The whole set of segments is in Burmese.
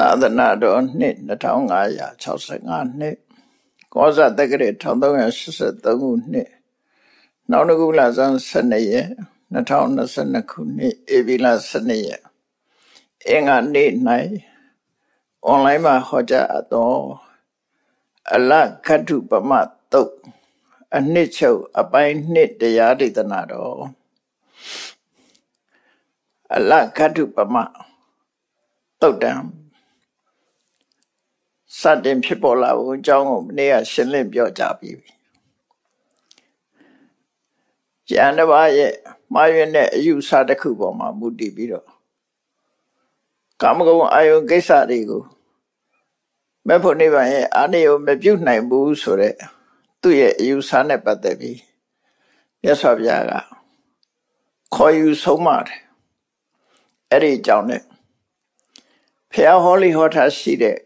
သာသနာတော်နှစ်2565နှစ်ကောဇာတက္ကရာ1383ခုနှစ်နောက်တစ်ခုလဆန်း12ရက်2022ခုနှစ်ဧပြီလ12ရက်အင်္ဂါနေ့၌အွန်လိုင်းမှာဟောကြားအပ်သောအလခတ္ထုပမတုတ်အနှစ်ချုပ်အပိုင်းနှစ်တရားဒေသနာတော်အလခတ္ထုပမတုတ်တံ စတင်ဖြစ်ပေါ်လာဖို့အကြောင်းကိုမနေ့ကရှင်းလင်းပြောကြားပြီးပြီ။ဉာဏ်တစ်ပါးရဲ့မှားယွင်းတဲ့အယူဆတစ်ခုပေါ်မှာမူတည်ပြီးတော့ကာမဂုဏ်အာယုန်ကိစ္စတွေကိုမဲ့ဖို့နိဗ္ဗာန်ရဲ့အာနိယမပြုတ်နိုင်ဘူးဆိုတဲ့သူ့ရဲ့အယူဆနဲ့ပတ်သက်ပြီးမြတ်စွာဘုရားကခေါ်ယူဆုံးမတယ်။အဲ့ဒီအကြောင်းနဲ့ဖះဟောလီဟောထားရှိတဲ့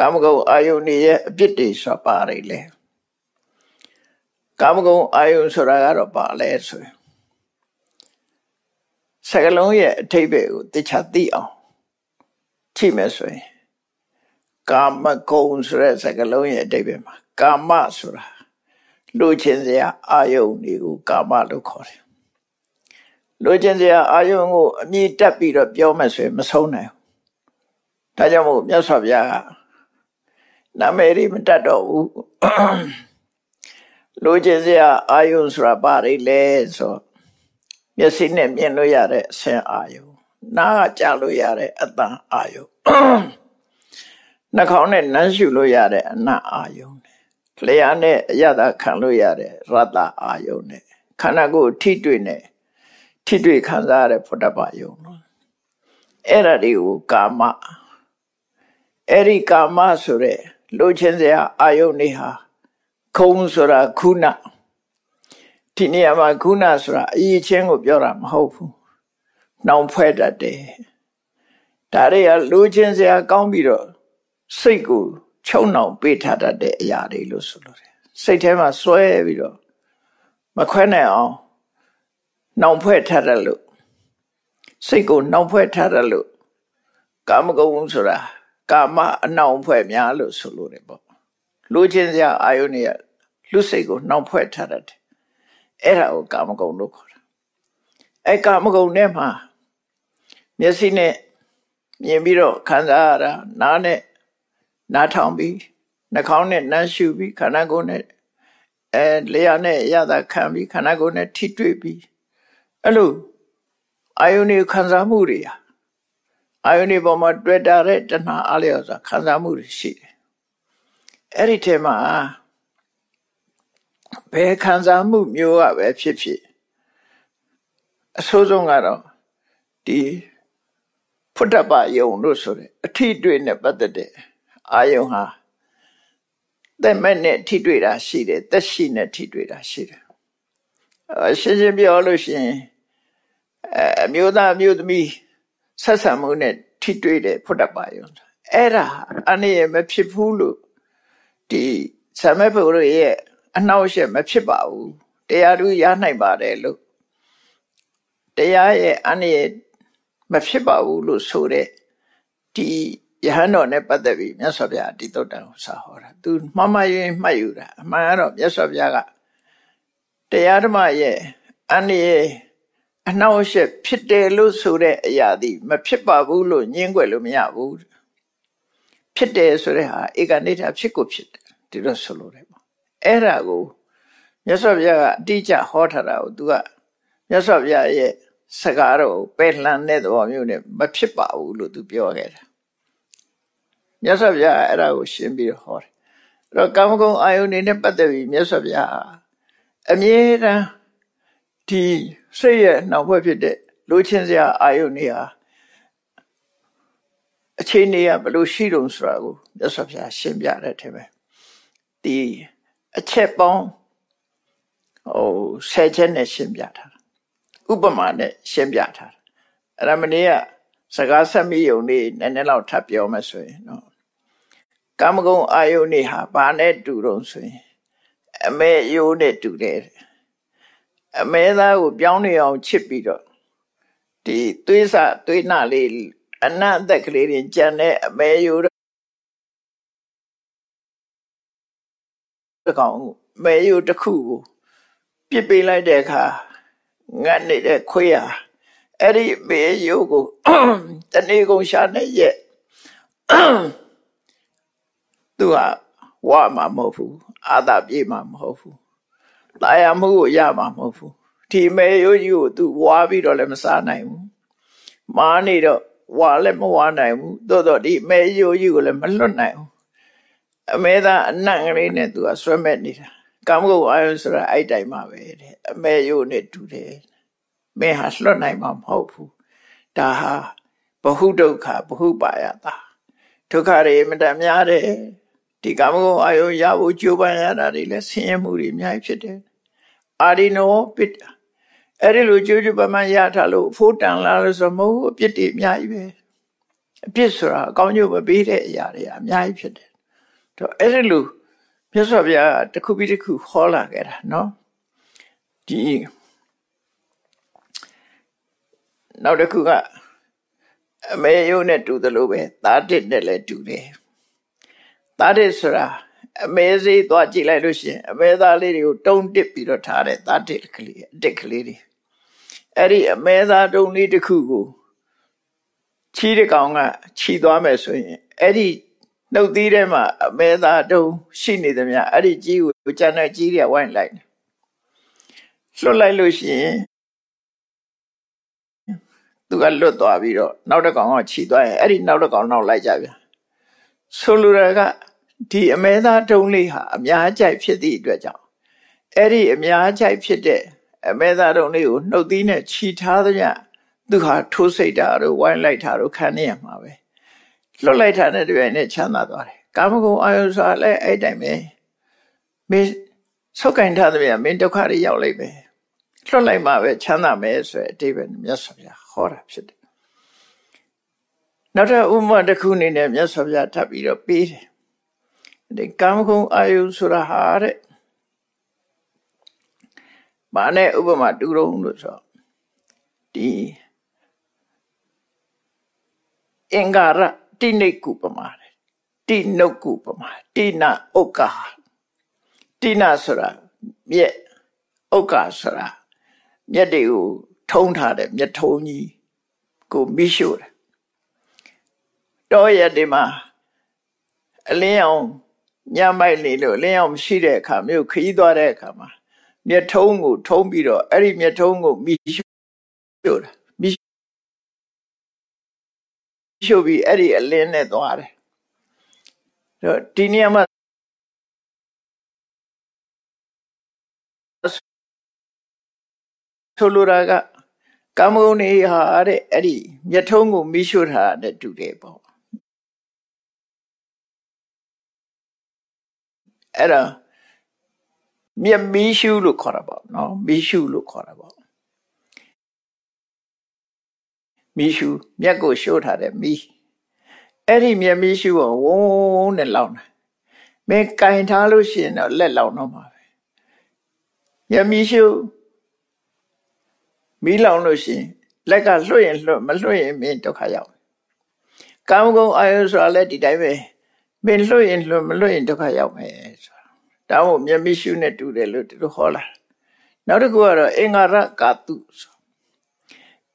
ကာမဂုဏ်အာယုန်ရဲ့အပြစ်တွေဆိုပါရလေကာမဂုဏ်အာယုန်ဆိုတာကတော့ပါလဲဆိုရင်စကလုံးရဲ့အထိပ္ပယ်ကိုသိချသိအောင်ကြည့်မယ်ဆိုရင်ကာမဂုဏ်ဆိုတဲ့စကလုံးရဲ့အထိပ္ပယ်မှာကာမဆိုတာလူချင်းစရာအာယုန်တွေကိုကာမလို့ခေါ်တယ်လူချင်းစရာအာယုန်ကိုအမြင့်တက်ပြီးတော့ပြောမယ်ဆိုရင်မဆုံးနိုင်ဘူးဒါကြောင့်မို့မြတ်စွာဘုရားက နာမည်မတတ်တော့ဘူးလိုချင်စရာအာယုံဆိုတာဘာတွေလဲဆိုမျက်စိနဲ့မြင်လို့ရတဲ့အဆင်အာယုံနားကကြားလို့ရတဲ့အတန်အာယုံနှာခေါင်းနဲ့နမ်းရှုလို့ရတဲ့အနတ်အာယုံလျှာနဲ့အရသာခံလို့ရတဲ့ရတ္တအာယုံနဲ့ခန္ဓာကိုယ်ထိတွေ့နဲ့ထိတွေ့ခံစားရတဲ့ဖုဒ္ဓဘာယုံနော်အဲ့ဒါတွေကိုကာမအဲ့ဒီကာမဆိုတဲ့ လိုချင်စရာအာယုန်တွေဟာခုံဆိုတာခုနဒီနေရာမှာခုနဆိုတာအရေးချင်းကိုပြောတာမဟုတ်ဘူးနှောင်ဖွဲ့တတ်တယ်ဒါတွေကလိုချင်စရာကောင်းပြီးတော့စိတ်ကိုချုံနှောင်ပေးထားတတ်တဲ့အရာတွေလို့ဆိုလို့တယ်စိတ်ထဲမှာစွဲပြီးတော့မခွဲနိုင်အောင်နှောင်ဖွဲ့ထားတယ်လို့စိတ်ကိုနှောင်ဖွဲ့ထားတယ်လို့ကာမဂုဏ်ဆိုတာ ကာမအနှောင်ဖွဲ့များလို့ဆိုလို့တယ်ပေါ့လူချင်းစရာအာယုန်တွေကလူစိတ်ကိုနှောင်ဖွဲ့ထားတတ်တယ်အဲ့ဒါကိုကာမဂုဏ်လို့ခေါ်တာအဲ့ကာမဂုဏ်နဲ့မှာမျက်စိနဲ့မြင်ပြီးတော့ခံစားရတာနားနဲ့နားထောင်ပြီးနှာခေါင်းနဲ့နှမ်းရှုပြီးခန္ဓာကိုယ်နဲ့အဲလျှာနဲ့ရတာခံပြီးခန္ဓာကိုယ်နဲ့ထိတွေ့ပြီးအဲ့လိုအာယုန်တွေခံစားမှုတွေဟာ အာယုန်ဒီပေါ်မှာတွေ့တာတဲ့တဏှာအားလျော်စွာခံစားမှုတွေရှိတယ်အဲ့ဒီထဲမှာဘယ်ခံစားမှုမျိုးကပဲဖြစ်ဖြစ်အဆိုးဆုံးကတော့ဒီဖုဒ္ဓပယုံလို့ဆိုတဲ့အထီးတွေ့နဲ့ပတ်သက်တဲ့အာယုံဟာသက်မဲ့နဲ့ထိတွေ့တာရှိတယ်သက်ရှိနဲ့ထိတွေ့တာရှိတယ်အရှင်းရှင်းပြောလို့ရှိရင်အမျိုးသားအမျိုးသမီး ဆက်ဆံမှုနဲ့ထိတွေ့တဲ့ဖုဒ္ဓပါယုံအဲ့ဒါအနေရမဖြစ်ဘူးလို့ဒီဆမဘုရရဲ့အနှောက်အယှက်မဖြစ်ပါဘူးတရားသူရနိုင်ပါတယ်လို့တရားရဲ့အနေရမဖြစ်ပါဘူးလို့ဆိုတဲ့ဒီယဟန်တော်နဲ့ပတ်သက်ပြီးမြတ်စွာဘုရားဒီတုတ်တန်ကိုစာဟောတာသူမှားမှားရင်းမှတ်ယူတာအမှန်ကတော့မြတ်စွာဘုရားကတရားဓမ္မရဲ့အနေရ အနှောက်အယှက်ဖြစ်တယ်လို့ဆိုတဲ့အရာသည်မဖြစ်ပါဘူးလို့ညင်းွယ်လို့မရဘူးဖြစ်တယ်ဆိုတဲ့ဟာဧကနိဋ္ဌဖြစ်ကိုဖြစ်တယ်ဒီလိုဆိုလို့တယ်ပေါ့အဲ့ဒါကိုမြတ်စွာဘုရားကအတိအကျဟောထားတာကိုသူကမြတ်စွာဘုရားရဲ့စကားတော့ပဲလှန်တဲ့သဘောမျိုးနဲ့မဖြစ်ပါဘူးလို့သူပြောခဲ့တာမြတ်စွာဘုရားအဲ့ဒါကိုရှင်းပြီးဟောတယ်အဲ့တော့ကာမဂုဏ်အာယုန်နေနဲ့ပတ်သက်ပြီးမြတ်စွာဘုရားအမြဲတမ်းဒီ စိတ်ရဲ့နှောင်ဖွဲ့ဖြစ်တဲ့လိုချင်စရာအာယုန်တွေဟာအခြေအနေကဘယ်လိုရှိတုံဆိုတာကိုမြတ်စွာဘုရားရှင်းပြတဲ့ထဲမှာဒီအချက်ပေါင်းဟိုဆယ်ချက်နဲ့ရှင်းပြထားတာဥပမာနဲ့ရှင်းပြထားတာအဲ့ဒါမနေ့ကစကားဆက်မိယုံလေးနည်းနည်းလောက်ထပ်ပြောမှဆိုရင်နော်ကာမဂုဏ်အာယုန်တွေဟာဘာနဲ့တူတုံဆိုရင်အမေယိုးနဲ့တူတယ် အမဲသားကိုပြောင်းနေအောင်ချစ်ပြီးတော့ဒီသွေးစသွေးနာလေးအနတ်အသက်ကလေးတွေကြံတဲ့အမဲယိုတစ်ကောင်မဲယိုတစ်ခုကိုပြစ်ပေးလိုက်တဲ့အခါငတ်နေတဲ့ခွေးဟာအဲ့ဒီမဲယိုကိုတနေ့ကုန်ရှာနေရဲ့သူကဝါမှာမဟုတ်ဘူးအာသာပြေးမှာမဟုတ်ဘူး တာယာမှုကိုရမှာမဟုတ်ဘူးဒီမဲရိုးကြီးကိုသူဝါပြီးတော့လည်းမစားနိုင်ဘူးမားနေတော့ဝါလည်းမဝါနိုင်ဘူးသို့တော့ဒီမဲရိုးကြီးကိုလည်းမလွတ်နိုင်ဘူးအမဲသားအနံ့ကလေးနဲ့သူကဆွဲမဲ့နေတာကာမဂုဏ်အာယုဆိုတာအဲ့တိုင်မှာပဲတဲ့အမဲရိုးနဲ့တူတယ်မဲဟာလွတ်နိုင်မှာမဟုတ်ဘူးဒါဟာဘဟုဒုက္ခဘဟုပါယတာဒုက္ခတွေမတများတယ်ဒီကာမဂုဏ်အာယုရဖို့ကြိုးပမ်းရတာတွေလည်းဆင်းရဲမှုတွေအများကြီးဖြစ်တယ် အာရိနောပိတအဲ့ဒီလိုကြိုးကြိုးပမ်းပမ်းရထားလို့ဖိုးတန်လာလို့ဆိုမဟုတ်အပြစ်တွေအများကြီးပဲအပြစ်ဆိုတာအကောင်းကျိုးမပေးတဲ့အရာတွေအများကြီးဖြစ်တယ်တော့အဲ့ဒီလိုမြတ်စွာဘုရားတစ်ခုပြီးတစ်ခုဟောလာခဲ့တာနော်ဒီနောက်တစ်ခုကအမေယုံနဲ့တူတယ်လို့ပဲသားတစ်နဲ့လည်းတူတယ်သားတစ်ဆိုတာ အမေစေးသွားကြည့်လိုက်လို့ရှိရင်အမေသားလေးတွေကိုတုံးတစ်ပြီးတော့ထားတဲ့သားတစ်ကလေးအတစ်ကလေးတွေအဲ့ဒီအမေသားတုံးလေးတစ်ခုကိုချီးတဲ့ကောင်ကခြီသွားမယ်ဆိုရင်အဲ့ဒီနှုတ်သီးထဲမှာအမေသားတုံးရှိနေသမျှအဲ့ဒီကြီးကိုကျန်တဲ့ကြီးတွေဝိုင်းလိုက်လွတ်လိုက်လို့ရှိရင်သူကလွတ်သွားပြီးတော့နောက်တစ်ကောင်ကခြီသွားရင်အဲ့ဒီနောက်တစ်ကောင်နောက်လိုက်ကြပြန်ဆိုလိုတာက ဒီအမဲသားတုံးလေးဟာအများကြိုက်ဖြစ်သည့်အတွက်ကြောင့်အဲ့ဒီအများကြိုက်ဖြစ်တဲ့အမဲသားတုံးလေးကိုနှုတ်သီးနဲ့ခြီထားသမျှသူဟာထိုးစိတ်တာတို့ဝိုင်းလိုက်တာတို့ခံနေရမှာပဲလွတ်လိုက်တာနဲ့တပြိုင်နက်ချမ်းသာသွားတယ်ကာမဂုဏ်အာယုဆိုတာလည်းအဲ့တိုင်းပဲမင်းဆုတ်ကင်ထားသမျှမင်းဒုက္ခတွေရောက်လိုက်ပဲလွတ်လိုက်မှပဲချမ်းသာမယ်ဆိုတဲ့အတိပ္ပယ်မြတ်စွာဘုရားဟောတာဖြစ်တယ်နောက်ထပ်ဥပမာတစ်ခုအနေနဲ့မြတ်စွာဘုရားထပ်ပြီးတော့ပေးတယ် ဒီကာမဂုဏ်အာယုဆိုတာဟာတဲ့ဘာနဲ့ဥပမာတူတော့လို့ဆိုဒီအင်္ဂါရတိနေကုပမာတိနုတ်ကုပမာတိနာဥက္ကာတိနာဆိုတာမြက်ဥက္ကာဆိုတာမြက်တွေကိုထုံးထားတဲ့မြက်ထုံးကြီးကိုမိရှို့တယ်တောရက်တွေမှာအလင်းအောင် ညမိုက်နေလို့လင်းအောင်မရှိတဲ့အခါမျိုးခရီးသွားတဲ့အခါမှာမြက်ထုံးကိုထုံးပြီးတော့အဲ့ဒီမြက်ထုံးကိုမိရှို့တာမိရှို့ပြီးအဲ့ဒီအလင်းနဲ့သွားတယ်တော့ဒီနေရာမှာဆိုလိုတာကကာမဂုဏ်တွေဟာတဲ့အဲ့ဒီမြက်ထုံးကိုမိရှို့ထားတဲ့တူတယ်ပေါ့ အဲ့ဒါမြက်မီးရှုလို့ခေါ်တာပေါ့နော်မီးရှုလို့ခေါ်တာပေါ့မီးရှုမြက်ကိုရှို့ထားတဲ့မီးအဲ့ဒီမြက်မီးရှုကိုဝုန်းဝုန်းနဲ့လောင်းတယ်မင်းကင်ထားလို့ရှိရင်တော့လက်လောင်းတော့မှာပဲမြက်မီးရှုမီးလောင်လို့ရှိရင်လက်ကလွှတ်ရင်လွှတ်မလွှတ်ရင်မင်းဒုက္ခရောက်ကာမဂုဏ်အာယုဆိုတာလည်းဒီတိုင်းပဲ မင်းလွှတ်ရင်လွှတ်မလွှတ်ရင်ဒုက္ခရောက်မယ်ဆိုတာဒါမို့မျက်မိရှုနဲ့တူတယ်လို့သူတို့ဟောလာနောက်တစ်ခုကတော့အင်္ဂါရကာတုဆို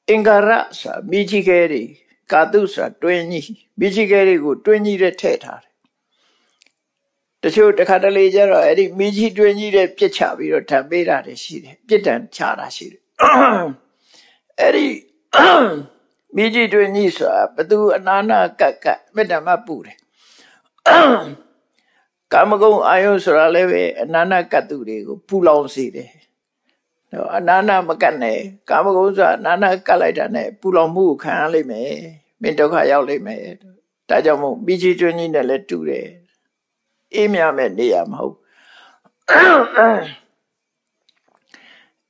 အင်္ဂါရဆိုတာမိကြီးခဲတွေကာတုဆိုတာတွင်းကြီးမိကြီးခဲတွေကိုတွင်းကြီးတဲ့ထည့်ထားတယ်တချို့တစ်ခါတလေကျတော့အဲ့ဒီမိကြီးတွင်းကြီးတဲ့ပြစ်ချပြီးတော့ဓာတ်ပေးတာတွေရှိတယ်ပြစ်ဒဏ်ချတာရှိတယ်အဲ့ဒီမိကြီးတွင်ကြီးဆိုတာဘသူအနာနာကတ်ကတ်မေတ္တာမပူတယ် ကာမဂုဏ်အာယုဆိုတာလည်းပဲအနာနာကတ်သူတွေကိုပူလောင်စေတယ်တော့အနာနာမကတ်နဲ့ကာမဂုဏ်ဆိုတာအနာနာကတ်လိုက်တာနဲ့ပူလောင်မှုကိုခံရလိမ့်မယ်မင်းဒုက္ခရောက်လိမ့်မယ်ဒါကြောင့်မို့မိကြီးတွင်ကြီးနဲ့လည်းတူတယ်အေးမြမဲ့နေရမဟုတ်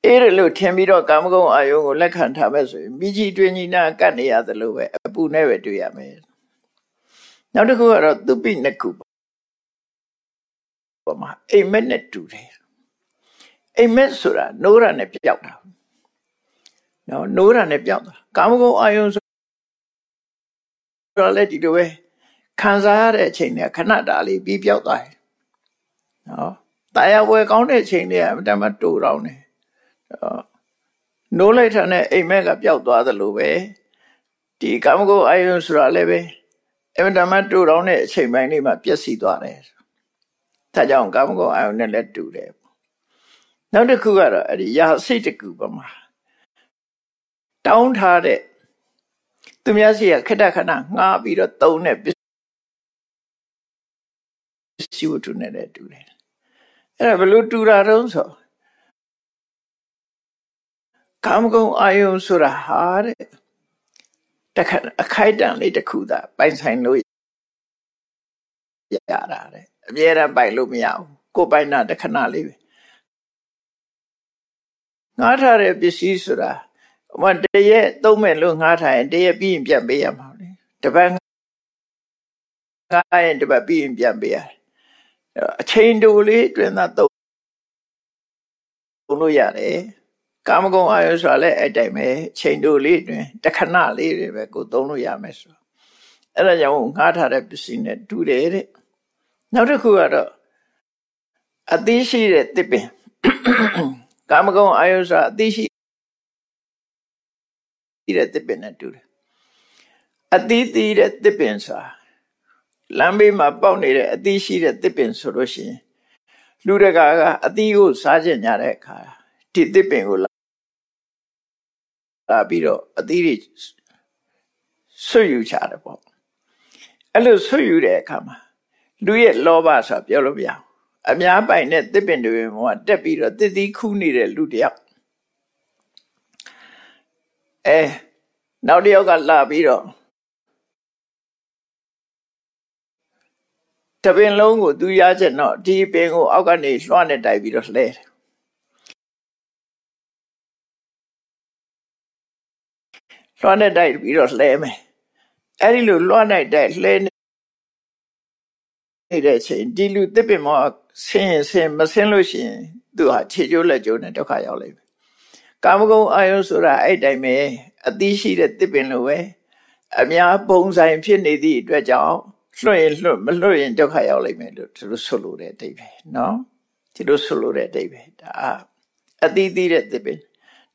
အေးရလို့ထင်ပြီးတော့ကာမဂုဏ်အာယုံကိုလက်ခံထားမဲ့ဆိုရင်မိကြီးတွင်ကြီးနာကတ်နေရသလိုပဲအပူနဲ့ပဲတွေ့ရမယ် နောက်တစ်ခုကတော့သူပိနကုပမာအိမ်မက်နဲ့တူတယ်အိမ်မက်ဆိုတာနိုးရနဲ့ပြောက်တာနော်နိုးရနဲ့ပြောက်တာကာမဂုဏ်အာယုံတော့လည်းဒီလိုပဲခံစားရတဲ့အချိန်တွေကခဏတားလေးပြီးပြောက်သွားတယ်နော်တာယာဝယ်ကောင်းတဲ့အချိန်တွေကအမှန်တမ်းတူတော့နေနိုးလိုက်တဲ့အိမ်မက်ကပျောက်သွားသလိုပဲဒီကာမဂုဏ်အာယုံဆိုတာလည်းပဲ အမှန်တမ်းတူတော့တဲ့အချိန်ပိုင်းလေးမှာပျက်စီးသွားတယ်ဒါကြောင့်ကာမဂုဏ်အာယုံနဲ့လည်းတူတယ်နောက်တစ်ခုကတော့အဲ့ဒီရာစိတ်တကူပမာတောင်းထားတဲ့သူများစီကခက်တခဏငှားပြီးတော့တုံးတဲ့ပစ္စည်းဝတ္ထုနဲ့လည်းတူတယ်အဲ့ဒါဘလို့တူတာတုံးဆိုကာမဂုဏ်အာယုံဆိုတာဟာတဲ့ တခါအခိုက်တန်လေးတစ်ခုသာပိုင်ဆိုင်လို့ရတာတဲ့အမြဲတမ်းပိုင်လို့မရဘူးကိုယ်ပိုင်တာတခဏလေးပဲငှားထားတဲ့ပစ္စည်းဆိုတာဟိုတရက်သုံးမဲ့လို့ငှားထားရင်တရက်ပြီးရင်ပြန်ပေးရမှာလေတပတ်ငှားရင်တပတ်ပြီးရင်ပြန်ပေးရတယ်အချိန်တူလေးအတွင်းသာသုံးလို့ရတယ် ကာမဂုဏ်အာယုဆိုတာလည်းအဲ့တိုင်ပဲချိန်တူလေးအတွင်းတခဏလေးတွေပဲကိုသုံးလို့ရမယ်ဆိုအဲ့ဒါကြောင့်ငှားထားတဲ့ပစ္စည်းနဲ့တူတယ်တဲ့နောက်တစ်ခုကတော့အသိရှိတဲ့တစ်ပင်ကာမဂုဏ်အာယုဆိုတာအသိရှိတဲ့တစ်ပင်နဲ့တူတယ်အသိသိတဲ့တစ်ပင်ဆိုတာလမ်းဘေးမှာပေါက်နေတဲ့အသီးရှိတဲ့တစ်ပင်ဆိုလို့ရှိရင်လူတကာကအသီးကိုစားကြညတဲ့အခါဒီတစ်ပင်ကို လာပြီးတော့အသီးတွေဆွယူချတယ်ပေါ့အဲ့လိုဆွယူတဲ့အခါမှာလူရဲ့လောဘဆိုတာပြောလို့မရဘူးအများပိုင်တဲ့တစ်ပင်တွေမှာတက်ပြီးတော့တစ်သီးခူးနေတဲ့လူတယောက်အဲနောက်တစ်ယောက်ကလာပြီးတော့တပင်လုံးကိုသူရချက်တော့ဒီပင်ကိုအောက်ကနေလွှမ်းနဲ့တိုက်ပြီးတော့လှဲတယ် လွှမ်းနဲ့တိုက်ပြီးတော့လှဲမယ်အဲ့ဒီလိုလွှမ်းနဲ့တိုက်လှဲနေတဲ့အချိန်ဒီလူတစ်ပင်မဆင်းရင်ဆင်းမဆင်းလို့ရှိရင်သူဟာခြေကျိုးလက်ကျိုးနဲ့ဒုက္ခရောက်လိမ့်မယ်ကာမဂုဏ်အာယုဆိုတာအဲ့တိုင်းပဲအသိရှိတဲ့တစ်ပင်လိုပဲအများပုံဆိုင်ဖြစ်နေသည့်အတွက်ကြောင့်လွှတ်ရင်လွှတ်မလွှတ်ရင်ဒုက္ခရောက်လိမ့်မယ်လို့သူတို့ဆိုလိုတဲ့အတိတ်ပဲနော်ဒီလိုဆိုလိုတဲ့အတိတ်ပဲဒါအသီးသီးတဲ့သစ်ပင်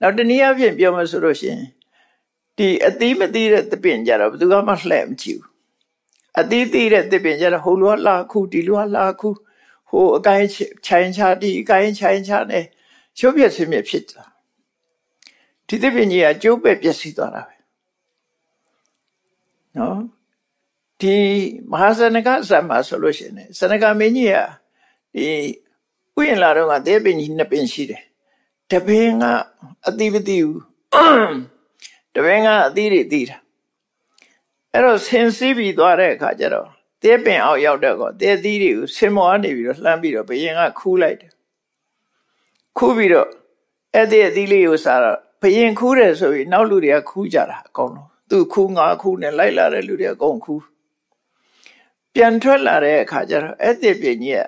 နောက်တနည်းအားဖြင့်ပြောမှဆိုလို့ရှိရင် ဒီအသီးမသီးတဲ့သစ်ပင်ကြတော့ဘယ်သူမှလှည့်မကြည့်ဘူးအသီးသီးတဲ့သစ်ပင်ကြတော့ဟိုလိုလာခုဒီလိုလာခုဟိုအကိုင်းချိုင်ချဒီအကိုင်းချိုင်ချနဲ့ရုပ်ပြည့်စင်မြဖြစ်တာဒီသစ်ပင်ကြီးကကျိုးပဲ့ပျက်စီးသွားတာပဲနော်ဒီမဟာစနကဇတ်မှာဆိုလို့ရှိရင်စနကမင်းကြီးကဒီဥယျာဉ်လာတော့ကသေးပင်ကြီးနှစ်ပင်ရှိတယ်တပင်ကအတိပတိဘူး တပင်ကအတိတွေတိတာအဲ့တော့ဆင်စည်းပြီးသွားတဲ့အခါကျတော့တဲပင်အောက်ရောက်တော့ကောတဲသီးတွေကိုဆင်မော်နေပြီးတော့လှမ်းပြီးတော့ဘယင်ကခူးလိုက်တယ်ခူးပြီးတော့အဲ့ဒီအသီးလေးကိုစားတော့ဘယင်ခူးတယ်ဆိုပြီးနောက်လူတွေကခူးကြတာအကုန်လုံးသူခူးငါခူးနဲ့လိုက်လာတဲ့လူတွေအကုန်ခူးပြန်ထွက်လာတဲ့အခါကျတော့အဲ့ဒီပင်ကြီးက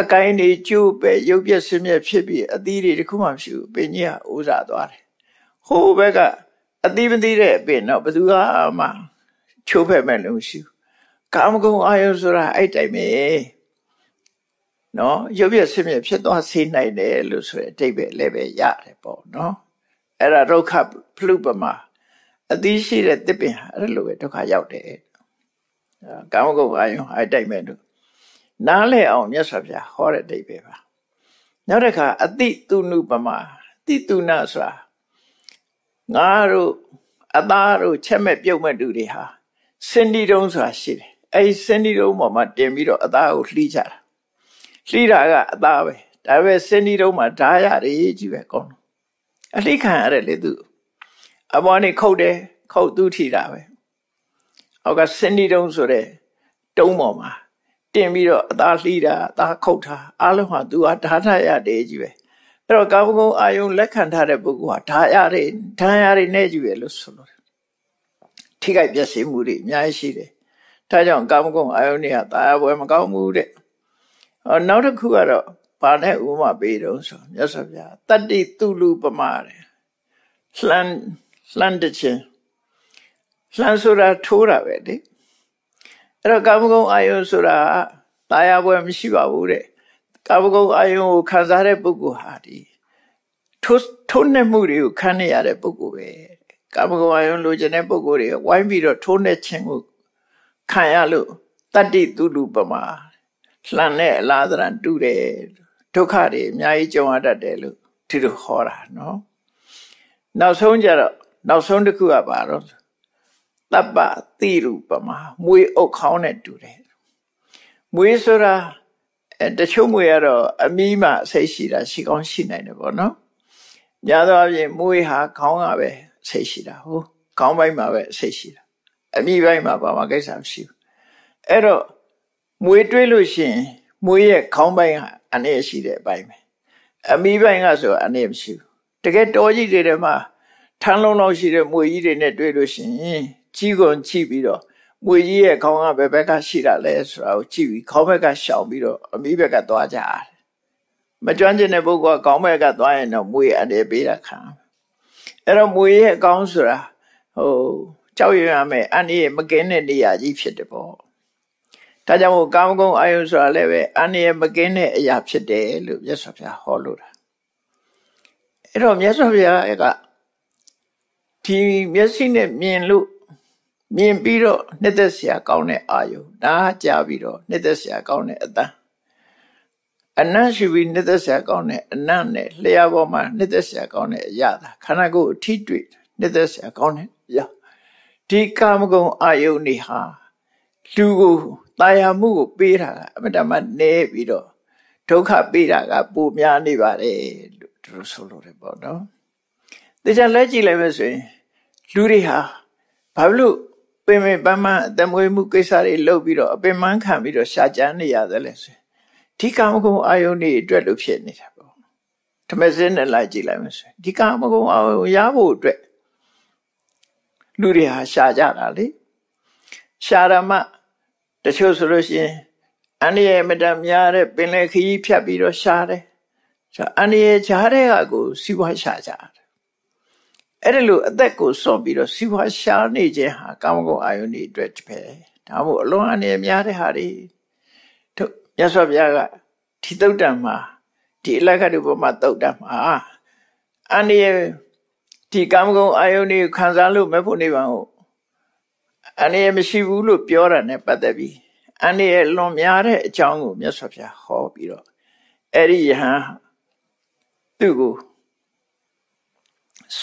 အကိုင်းတွေကျိုးပဲရုပ်ပြက်ဆင်းမြက်ဖြစ်ပြီးအသီးတွေတခုမှမရှိဘူးပင်ကြီးကဥစားသွားတယ်ဟိုဘက်က အသီးမသီးတဲ့ပင်တော့ဘယ်သူမှချိုးဖက်မဲ့လို့မရှိဘူးကာမဂုဏ်အာယုဆိုတာအဲ့တိုင်ပဲနော်ရုပ်ပြက်ဆင်းမြက်ဖြစ်သွားစေနိုင်တယ်လို့ဆိုရအတိတ်ပဲလည်းပဲရတယ်ပေါ့နော်အဲ့ဒါဒုက္ခဖလုပမာအသီးရှိတဲ့တစ်ပင်အဲ့လိုပဲဒုက္ခရောက်တယ်ကာမဂုဏ်အာယုံအဲ့တိုက်မဲ့လို့နားလဲအောင်မြတ်စွာဘုရားဟောတဲ့အိဗယ်ပါနောက်တစ်ခါအတိတုနုပမာအတိတုနဆိုတာ ငါတို့အသားတို့ချက်မဲ့ပြုတ်မဲ့လူတွေဟာစင်ဒီတုံးဆိုတာရှိတယ်အဲ့ဒီစင်ဒီတုံးပေါ်မှာတင်ပြီးတော့အသားကိုလှီးကြတာလှီးတာကအသားပဲဒါပဲစင်ဒီတုံးမှာဓာရတွေကြီးပဲကောင်းအလှီးခံရတယ်လေသူအပေါ်နေခုတ်တယ်ခုတ်သူထီတာပဲအောက်ကစင်ဒီတုံးဆိုတဲ့တုံးပေါ်မှာတင်ပြီးတော့အသားလှီးတာအသားခုတ်တာအားလုံးဟာသူကဓာထရတယ်ကြီးပဲ အဲ့တော့ကာမဂုဏ်အာယုံလက်ခံထားတဲ့ပုဂ္ဂိုလ်ဟာဓာရတယ်ဓာရတွေနဲ့ကြီးပဲလို့ဆိုလို့ထိခိုက်ပျက်စီးမှုတွေအများကြီးရှိတယ်ဒါကြောင့်ကာမဂုဏ်အာယုံတွေကတာယာပွဲမကောင်းဘူးတဲ့နောက်တစ်ခုကတော့ဘာနဲ့ဥမာပေးတော့ဆိုမြတ်စွာဘုရားတတ္တိသူလူပမာတယ်လှမ်းလှမ်းတခြင်းလှမ်းဆိုတာထိုးတာပဲလေအဲ့တော့ကာမဂုဏ်အာယုံဆိုတာတာယာပွဲမရှိပါဘူးတဲ့ ကာမဂုဏ်အာယုံကိုခံစားတဲ့ပုဂ္ဂိုလ်ဟာဒီထိုးထိုးနှက်မှုတွေကိုခံနေရတဲ့ပုဂ္ဂိုလ်ပဲကာမဂုဏ်အာယုံလိုချင်တဲ့ပုဂ္ဂိုလ်တွေဝိုင်းပြီးတော့ထိုးနှက်ခြင်းကိုခံရလို့တတ္တိသူလူပမာလှန်တဲ့အလားသဏ္ဍာန်တူတယ်ဒုက္ခတွေအများကြီးကြုံရတတ်တယ်လို့ဒီလိုခေါ်တာနော်နောက်ဆုံးကြတော့နောက်ဆုံးတစ်ခုကပါတော့တပ္ပတိရူပမာမွေအုပ်ခေါင်းနဲ့တူတယ်မွေဆိုတာ အဲတချို့မွေကတော့အမီးမှဆိတ်ရှိတာရှိကောင်းရှိနိုင်တယ်ပေါ့နော်ညာတော့အပြင်မွေဟာခေါင်းကပဲဆိတ်ရှိတာဟုတ်ခေါင်းပိုင်းမှာပဲဆိတ်ရှိတာအမီးပိုင်းမှာဘာမှကိစ္စမရှိဘူးအဲ့တော့မွေတွေးလို့ရှိရင်မွေရဲ့ခေါင်းပိုင်းဟာအနေရှိတဲ့အပိုင်းပဲအမီးပိုင်းကဆိုအနေမရှိဘူးတကယ်တော်ကြီးတွေထဲမှာထန်းလုံးလောက်ရှိတဲ့မွေကြီးတွေနဲ့တွေ့လို့ရှိရင်ကြီးကုန်ကြည့်ပြီးတော့ မွေကြီးရဲ့ခေါင်းကဘယ်ဘက်ကရှိတာလဲဆိုတာကိုကြည့်ပြီးခေါင်းဘက်ကရှောင်ပြီးတော့အမီးဘက်ကသွားကြတယ်မကျွမ်းကျင်တဲ့ပုဂ္ဂိုလ်ကခေါင်းဘက်ကသွားရင်တော့မွေအနေပေးတာခံအဲ့တော့မွေရဲ့ခေါင်းဆိုတာဟိုကြောက်ရွံ့ရမယ်အန္တရာယ်မကင်းတဲ့နေရာကြီးဖြစ်တယ်ပေါ့ဒါကြောင့်မို့ကာမဂုဏ်အာယုဆိုတာလည်းပဲအန္တရာယ်မကင်းတဲ့အရာဖြစ်တယ်လို့မြတ်စွာဘုရားဟောလို့တာအဲ့တော့မြတ်စွာဘုရားကဒီမျက်စိနဲ့မြင်လို့ မြင်ပြီးတော့နှစ်သက်စရာကောင်းတဲ့အာယုဒါကြားပြီးတော့နှစ်သက်စရာကောင်းတဲ့အတန်းအနတ်ရှိပြီးနှစ်သက်စရာကောင်းတဲ့အနတ်နဲ့လျှာပေါ်မှာနှစ်သက်စရာကောင်းတဲ့အရာသာခန္ဓာကိုယ်အထိတွေ့နှစ်သက်စရာကောင်းတဲ့အရာဒီကာမဂုဏ်အာယုန်နေဟာလူကိုတာယာမှုကိုပေးတာကအမတမနေပြီးတော့ဒုက္ခပေးတာကပိုများနေပါတယ်လို့သူတို့ဆိုလို့တယ်ပေါ့နော်။ဒါကြောင့်လက်ကြည့်လိုက်မယ်ဆိုရင်လူတွေဟာဘာလို့ ပင်ပင်ပန်းပန်းအတမွေးမှုကိစ္စတွေလုပ်ပြီးတော့အပင်ပန်းခံပြီးတော့ရှာကြမ်းနေရတယ်လေဆိုဒီကာမဂုဏ်အာယုန်တွေအတွက်လို့ဖြစ်နေတာပေါ့။ဓမ္မစင်းနဲ့လိုက်ကြည့်လိုက်မယ်ဆိုရင်ဒီကာမဂုဏ်အာယုန်ရဖို့အတွက်လူတွေဟာရှာကြတာလေ။ရှာရမှတချို့ဆိုလို့ရှိရင်အန္တရာယ်မတန်များတဲ့ပင်လယ်ခရီးဖြတ်ပြီးတော့ရှားတယ်။အန္တရာယ်ချားတဲ့ကကိုစီးပွားရှာကြတယ်။ အဲ့ဒါလို့အသက်ကိုစွန့်ပြီးတော့စီးပွားရှားနေခြင်းဟာကာမဂုဏ်အာယုန်တွေအတွက်ပဲ။ဒါမို့အလွန်အန္တရာယ်များတဲ့ဟာတွေတို့မြတ်စွာဘုရားကဒီတုတ်တံမှာဒီအလက္ခဏုပမာတုတ်တံမှာအန္တရာယ်ဒီကာမဂုဏ်အာယုန်တွေခံစားလို့မဲ့ဖို့နေပါဦးအန္တရာယ်မရှိဘူးလို့ပြောတာ ਨੇ ပတ်သက်ပြီးအန္တရာယ်လွန်များတဲ့အကြောင်းကိုမြတ်စွာဘုရားဟောပြီးတော့အဲ့ဒီယဟန်သူ့ကို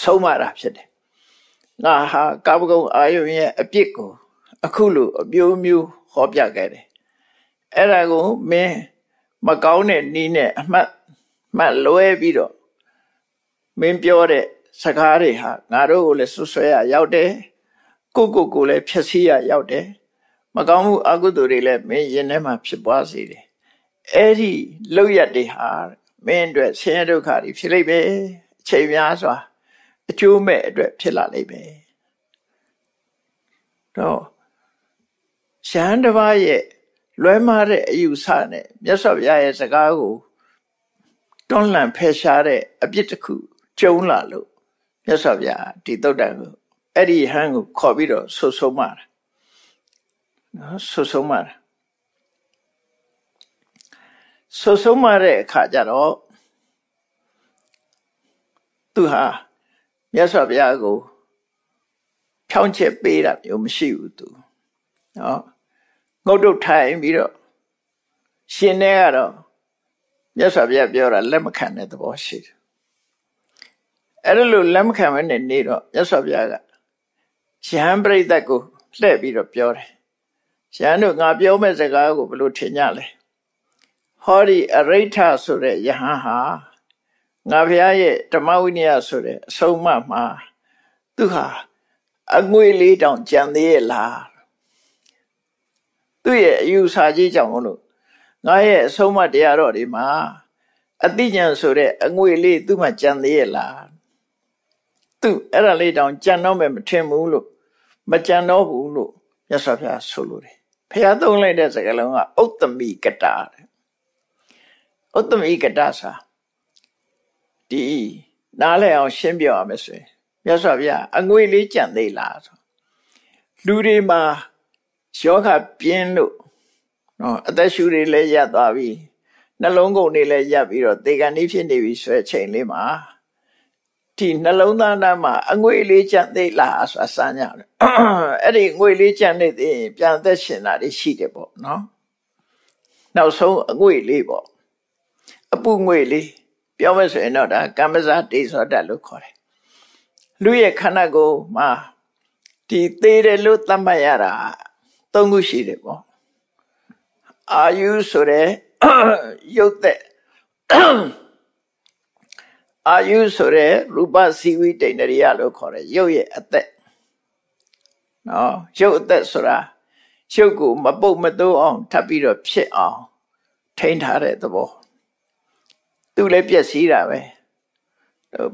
ဆုံးမတာဖြစ်တယ်ငါဟာကာမဂုဏ်အာယုံရဲ့အပြစ်ကို အခုလိုအမျိုးမျိုးဟောပြခဲ့တယ်အဲ့ဒါကိုမင်းမကောင်းတဲ့နီးနဲ့အမှတ်မှတ်လွဲပြီးတော့မင်းပြောတဲ့စကားတွေဟာငါတို့ကိုလည်းဆွဆွဲရရောက်တယ်ကိုကိုကိုလည်းဖြည့်ဆည်းရရောက်တယ်မကောင်းမှုအကုသိုလ်တွေလည်းမင်းရင်ထဲမှာဖြစ်ပွားစေတယ်အဲ့ဒီလောက်ရတွေဟာမင်းအတွက်ဆင်းရဲဒုက္ခတွေဖြစ်လိမ့်မယ်အချိန်များစွာ အကျိုးမဲ့အတွက်ဖြစ်လာလိမ့်မယ်တော့ရှမ်းတစ်ပါးရဲ့လွဲမှားတဲ့အယူဆနဲ့မြတ်စွာဘုရားရဲ့စကားကိုတွန်းလှန်ဖယ်ရှားတဲ့အပြစ်တစ်ခုကျုံလာလို့မြတ်စွာဘုရားဒီတုတ်တန်ကိုအဲ့ဒီဟန်ကိုခေါ်ပြီးတော့ဆွဆုံးမှာနော်ဆွဆုံးမှာဆွဆုံးမှာတဲ့အခါကျတော့သူဟာ မြတ်စွာဘုရားကိုဖြောင်းချက်ပေးတာမျိုးမရှိဘူးသူနော်ငုတ်တုတ်ထိုင်ပြီးတော့ရှင်နေကတော့မြတ်စွာဘုရားပြောတာလက်မခံတဲ့သဘောရှိတယ်အဲ့လိုလက်မခံမနဲ့နေတော့မြတ်စွာဘုရားကရဟန်းပရိသတ်ကိုလှည့်ပြီးတော့ပြောတယ်ရဟန်းတို့ငါပြောမဲ့စကားကိုဘယ်လိုထင်ကြလဲဟောဒီအရိဋ္ဌဆိုတဲ့ယဟန်ဟာ ငါဘုရားရဲ့ဓမ္မဝိနည်းဆိုတဲ့အဆုံးအမမှာသူဟာအငွေလေးတောင်ကြံသေးရဲ့လားသူ့ရဲ့အယူဆကြီးကြောင့်လို့ငါရဲ့အဆုံးအမတရားတော်ဒီမှာအတိညာဆိုတဲ့အငွေလေးသူ့မှာကြံသေးရဲ့လားသူအဲ့ဒါလေးတောင်ကြံတော့မယ်မထင်ဘူးလို့မကြံတော့ဘူးလို့မြတ်စွာဘုရားဆိုလိုတယ်ဖះသုံးလိုက်တဲ့စကားလုံးကဥတ္တမိကတာတဲ့ဥတ္တမိကတာစာ ဒီနားလည်အောင်ရှင်းပြရမယ်ဆိုရင်မြတ်စွာဘုရားအငွေလေးကြံသေးလားဆိုလူတွေမှာယောဂပြင်းလို့နော်အသက်ရှူတွေလည်းရပ်သွားပြီနှလုံးကုန်တွေလည်းရပ်ပြီးတော့သေကန်နေဖြစ်နေပြီဆိုတဲ့ချိန်လေးမှာဒီနှလုံးသားသားမှာအငွေလေးကြံသေးလားဆိုတာစမ်းကြတယ်အဲ့ဒီငွေလေးကြံနေသေးရင်ပြန်သက်ရှင်တာတွေရှိတယ်ပေါ့နော်နောက်ဆုံးအငွေလေးပေါ့အပူငွေလေး ပြောမယ်ဆိုရင်တော့ဒါကမ္မဇာတေသောတလို့ခေါ်တယ်လူရဲ့ခန္ဓာကိုယ်မှာဒီသေးတယ်လို့သတ်မှတ်ရတာသုံးခုရှိတယ်ပေါ့အာယုဆိုတဲ့ရုပ်သက်အာယုဆိုတဲ့ရူပစီဝိတ္တန္တရိယလို့ခေါ်တယ်ရုပ်ရဲ့အသက်နော်ရုပ်အသက်ဆိုတာရုပ်ကိုမပုတ်မတိုးအောင်ထပ်ပြီးတော့ဖြစ်အောင်ထိန်းထားတဲ့သဘော သူလည်းပြက်စီးတာပဲ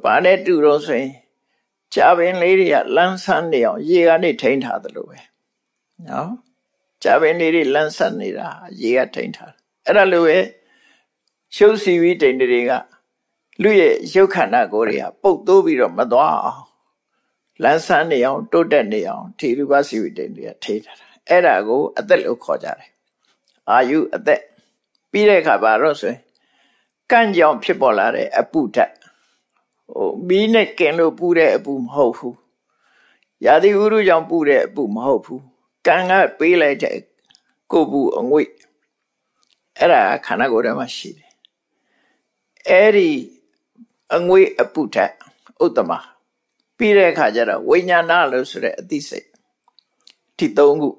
ဘာနဲ့တူတော့ဆိုရင်ကြာပင်လေးတွေကလန်းဆန်းနေအောင်ရေကနေထိန်းထားသလိုပဲနော်ကြာပင်လေးတွေလန်းဆန်းနေတာရေကထိန်းထားအဲ့ဒါလိုပဲရှုပ်စီဝီတိန်တွေကလူရဲ့ရုပ်ခန္ဓာကိုယ်တွေကပုတ်တိုးပြီးတော့မသွားအောင်လန်းဆန်းနေအောင်တိုးတက်နေအောင်ထေရူပစီဝီတိန်တွေကထိန်းထားတာအဲ့ဒါကိုအသက်လို့ခေါ်ကြတယ်အာယုအသက်ပြီးတဲ့အခါဘာလို့ဆိုရင် ကန့်ကြောင်ဖြစ်ပေါ်လာတဲ့အပုဓာတ်ဟိုမီးနဲ့ကင်လို့ပူတဲ့အပူမဟုတ်ဘူးရာသီဥတုကြောင့်ပူတဲ့အပူမဟုတ်ဘူးကံကပေးလိုက်တဲ့ကိုပူအငွေ့အဲ့ဒါခန္ဓာကိုယ်ထဲမှာရှိတယ်အဲ့ဒီအငွေ့အပုထဥတ္တမပြီးတဲ့အခါကျတော့ဝိညာဏလို့ဆိုတဲ့အသိစိတ်ဒီသုံးခု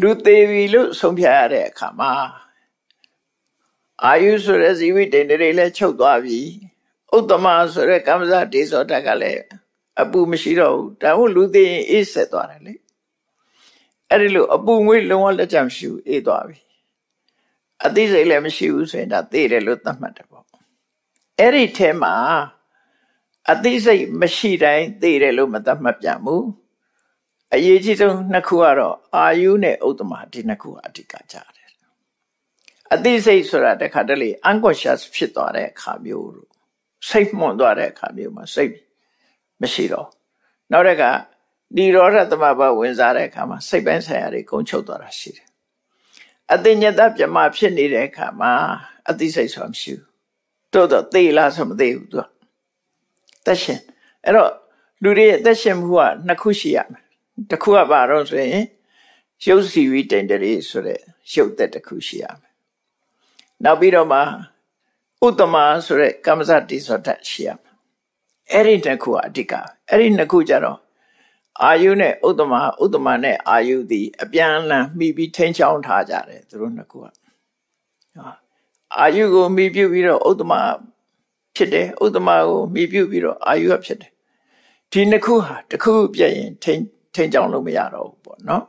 လူသေးပြီလို့ဆုံးဖြတ်ရတဲ့အခါမှာ အာယုဆိုတဲ့ဇီဝိတ္တတွေလည်းချုပ်သွားပြီဥတ္တမဆိုတဲ့ကမ္မဇဒေဇောတကလည်းအပူမရှိတော့ဘူးဒါမှလူသေးရင်အေးဆက်သွားတယ်လေအဲ့ဒီလိုအပူငွေ့လုံးဝလက်ချမရှိဘူးအေးသွားပြီအသိစိတ်လည်းမရှိဘူးဆိုရင်ဒါသိတယ်လို့သတ်မှတ်တယ်ပေါ့အဲ့ဒီထဲမှာအသိစိတ်မရှိတိုင်းသိတယ်လို့မသတ်မှတ်ပြန်ဘူးအရေးကြီးဆုံးနှစ်ခုကတော့အာယုနဲ့ဥတ္တမဒီနှစ်ခုအဓိကကြတယ် အသိစိတ်ဆိုတာတခါတလေ unconscious ဖြစ်သွားတဲ့အခါမျိုးလို့စိတ်မွန်သွားတဲ့အခါမျိုးမှာစိတ်မရှိတော့နောက်တစ်ခါဒီရောဓသမဘဝင်စားတဲ့အခါမှာစိတ်ပိုင်းဆိုင်ရာတွေကုန်ချုပ်သွားတာရှိတယ်အသိဉာဏ်ပြမဖြစ်နေတဲ့အခါမှာအသိစိတ်ဆိုတာမရှိဘူးတို့တော့သိလားဆိုမသိဘူးသူကသက်ရှင်အဲ့တော့လူတွေရဲ့သက်ရှင်မှုကနှစ်ခုရှိရမယ်တစ်ခုကဘာတော့ဆိုရင်ရုပ်စီဝိတ္တန်တရေဆိုတဲ့ရုပ်သက်တစ်ခုရှိရမယ် နောက်ပြီးတော့မှဥတ္တမဆိုတဲ့ကမ္မဇတိဆိုတတ်ရှိရမယ်အဲ့ဒီနှစ်ခုအဓိကအဲ့ဒီနှစ်ခုကြတော့အာယုနဲ့ဥတ္တမဥတ္တမနဲ့အာယုသည်အပြန်အလှန်မှီပြီးထိန်းချောင်းထားကြတယ်သူတို့နှစ်ခုကအာယုကိုမှီပြုပြီးတော့ဥတ္တမဖြစ်တယ်ဥတ္တမကိုမှီပြုပြီးတော့အာယုကဖြစ်တယ်ဒီနှစ်ခုဟာတစ်ခုပြည့်ရင်ထိန်းထိန်းချောင်းလို့မရတော့ဘူးပေါ့နော်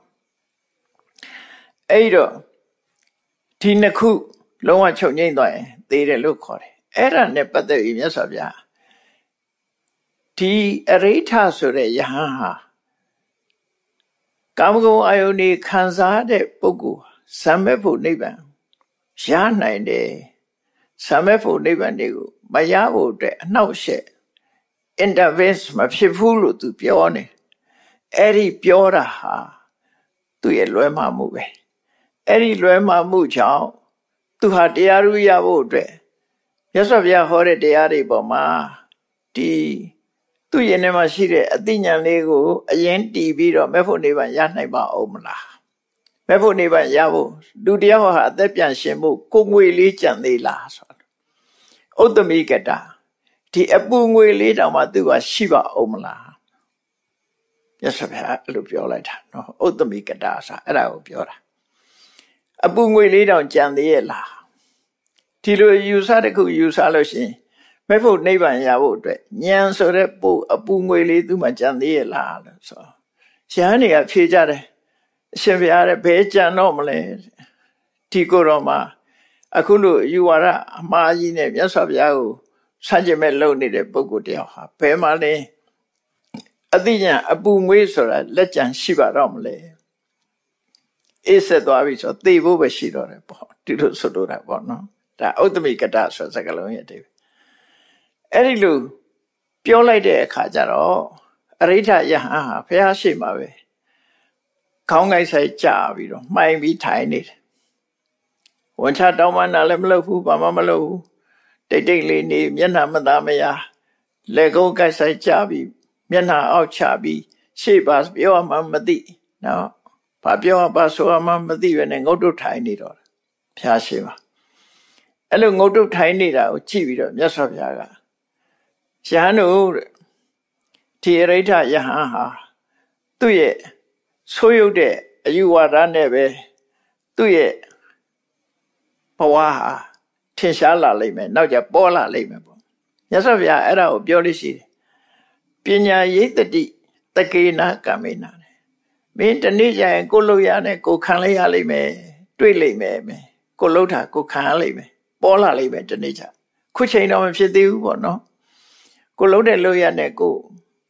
အဲ့တော့ဒီနှစ်ခု လုံးဝချုပ်ငိမ့်သွားရင်သေတယ်လို့ခေါ်တယ်အဲ့ဒါနဲ့ပတ်သက်ပြီးမြတ်စွာဘုရားဒီအရိဋ္ဌဆိုတဲ့ယဟန်ဟာကာမဂုဏ်အာယုန်นี่ခံစားတဲ့ပုဂ္ဂိုလ်ဇံမဲ့ဖို့နိဗ္ဗာန်ရနိုင်တယ်ဇံမဲ့ဖို့နိဗ္ဗာန်တွေကိုမရဖို့အတွက်အနှောက်အယှက် intervenes မဖြစ်ဘူးလို့သူပြောနေအဲ့ဒီပြောတာဟာသူ့ရဲ့လွဲမှားမှုပဲအဲ့ဒီလွဲမှားမှုကြောင့် သူဟာတရားရူရဖို့အတွက်မြတ်စွာဘုရားဟောတဲ့တရားတွေပေါ်မှာဒီသူ့ရင်ထဲမှာရှိတဲ့အသိဉာဏ်လေးကိုအရင်တီးပြီးတော့မဲ့ဖို့နေပါရနိုင်ပါအောင်မလားမဲ့ဖို့နေပါရဖို့လူတယောက်ဟာအသက်ပြန်ရှင်ဖို့ကိုငွေလေးကြံသေးလားဆိုတော့ဥတ္တမိကတာဒီအပူငွေလေးတောင်မှသူကရှိပါအောင်မလားမြတ်စွာဘုရားအဲ့လိုပြောလိုက်တာနော်ဥတ္တမိကတာဆိုအဲ့ဒါကိုပြောတာ အပူငွေလေးတောင်ကြံသေးရဲ့လားဒီလိုယူဆတစ်ခုယူဆလို့ရှိရင်မဲ့ဖို့နိဗ္ဗာန်ရဖို့အတွက်ဉာဏ်ဆိုတဲ့ပူအပူငွေလေးသူ့မှာကြံသေးရဲ့လားလို့ဆိုရဟန်းတွေကဖြေကြတယ်အရှင်ဘုရားတဲ့ဘယ်ကြံတော့မလဲဒီကိုယ်တော်မှာအခုလိုယူဝါဒအမှားကြီးနဲ့မြတ်စွာဘုရားကိုဆန့်ကျင်မဲ့လုပ်နေတဲ့ပုဂ္ဂိုလ်တယောက်ဟာဘယ်မှာလဲအသိဉာဏ်အပူငွေးဆိုတာလက်ကြံရှိပါတော့မလဲ အေးဆက်သွားပြီဆိုသိဖို့ပဲရှိတော့တယ်ပေါ့ဒီလိုဆိုလိုတာပေါ့နော်ဒါဥတ္တမိကတဆိုစကားလုံးရဲ့အတိအဲ့ဒီလိုပြောလိုက်တဲ့အခါကျတော့အရိဋ္ဌယဟန်ဟာဘုရားရှိမှာပဲခေါင်းကိုက်ဆိုင်ကြပြီးတော့မှိုင်းပြီးထိုင်နေတယ်ဝန်ချတောင်းမှနာလည်းမလုပ်ဘူးဘာမှမလုပ်ဘူးတိတ်တိတ်လေးနေမျက်နှာမသားမရလက်ကုပ်ကိုက်ဆိုင်ကြပြီးမျက်နှာအောက်ချပြီးရှေ့ပါပြောမှမသိနော် ဘာပြောပါဆိုမှမသိပဲနဲ့ငုတ်တုတ်ထိုင်နေတော့ဖျားရှိပါအဲ့လိုငုတ်တုတ်ထိုင်နေတာကိုကြည့်ပြီးတော့မြတ်စွာဘုရားကရဟန်းတို့ဒီအရိဋ္ဌယဟန်ဟာသူ့ရဲ့ဆိုးရုပ်တဲ့အယူဝါဒနဲ့ပဲသူ့ရဲ့ဘဝဟာထင်ရှားလာလိမ့်မယ်နောက်ကျပေါ်လာလိမ့်မယ်ပေါ့မြတ်စွာဘုရားအဲ့ဒါကိုပြောလို့ရှိတယ်ပညာရိတ်တိတကေနာကမေနာ မင်းတနေ့ကျရင်ကိုလှုပ်ရနဲ့ကိုခံလိုက်ရလိမ့်မယ်တွေ့လိမ့်မယ်ကိုလှုပ်တာကိုခံရလိမ့်မယ်ပေါ်လာလိမ့်မယ်တနေ့ကျခုချိန်တော့မဖြစ်သေးဘူးပေါ့နော်ကိုလှုပ်တဲ့လှုပ်ရနဲ့ကို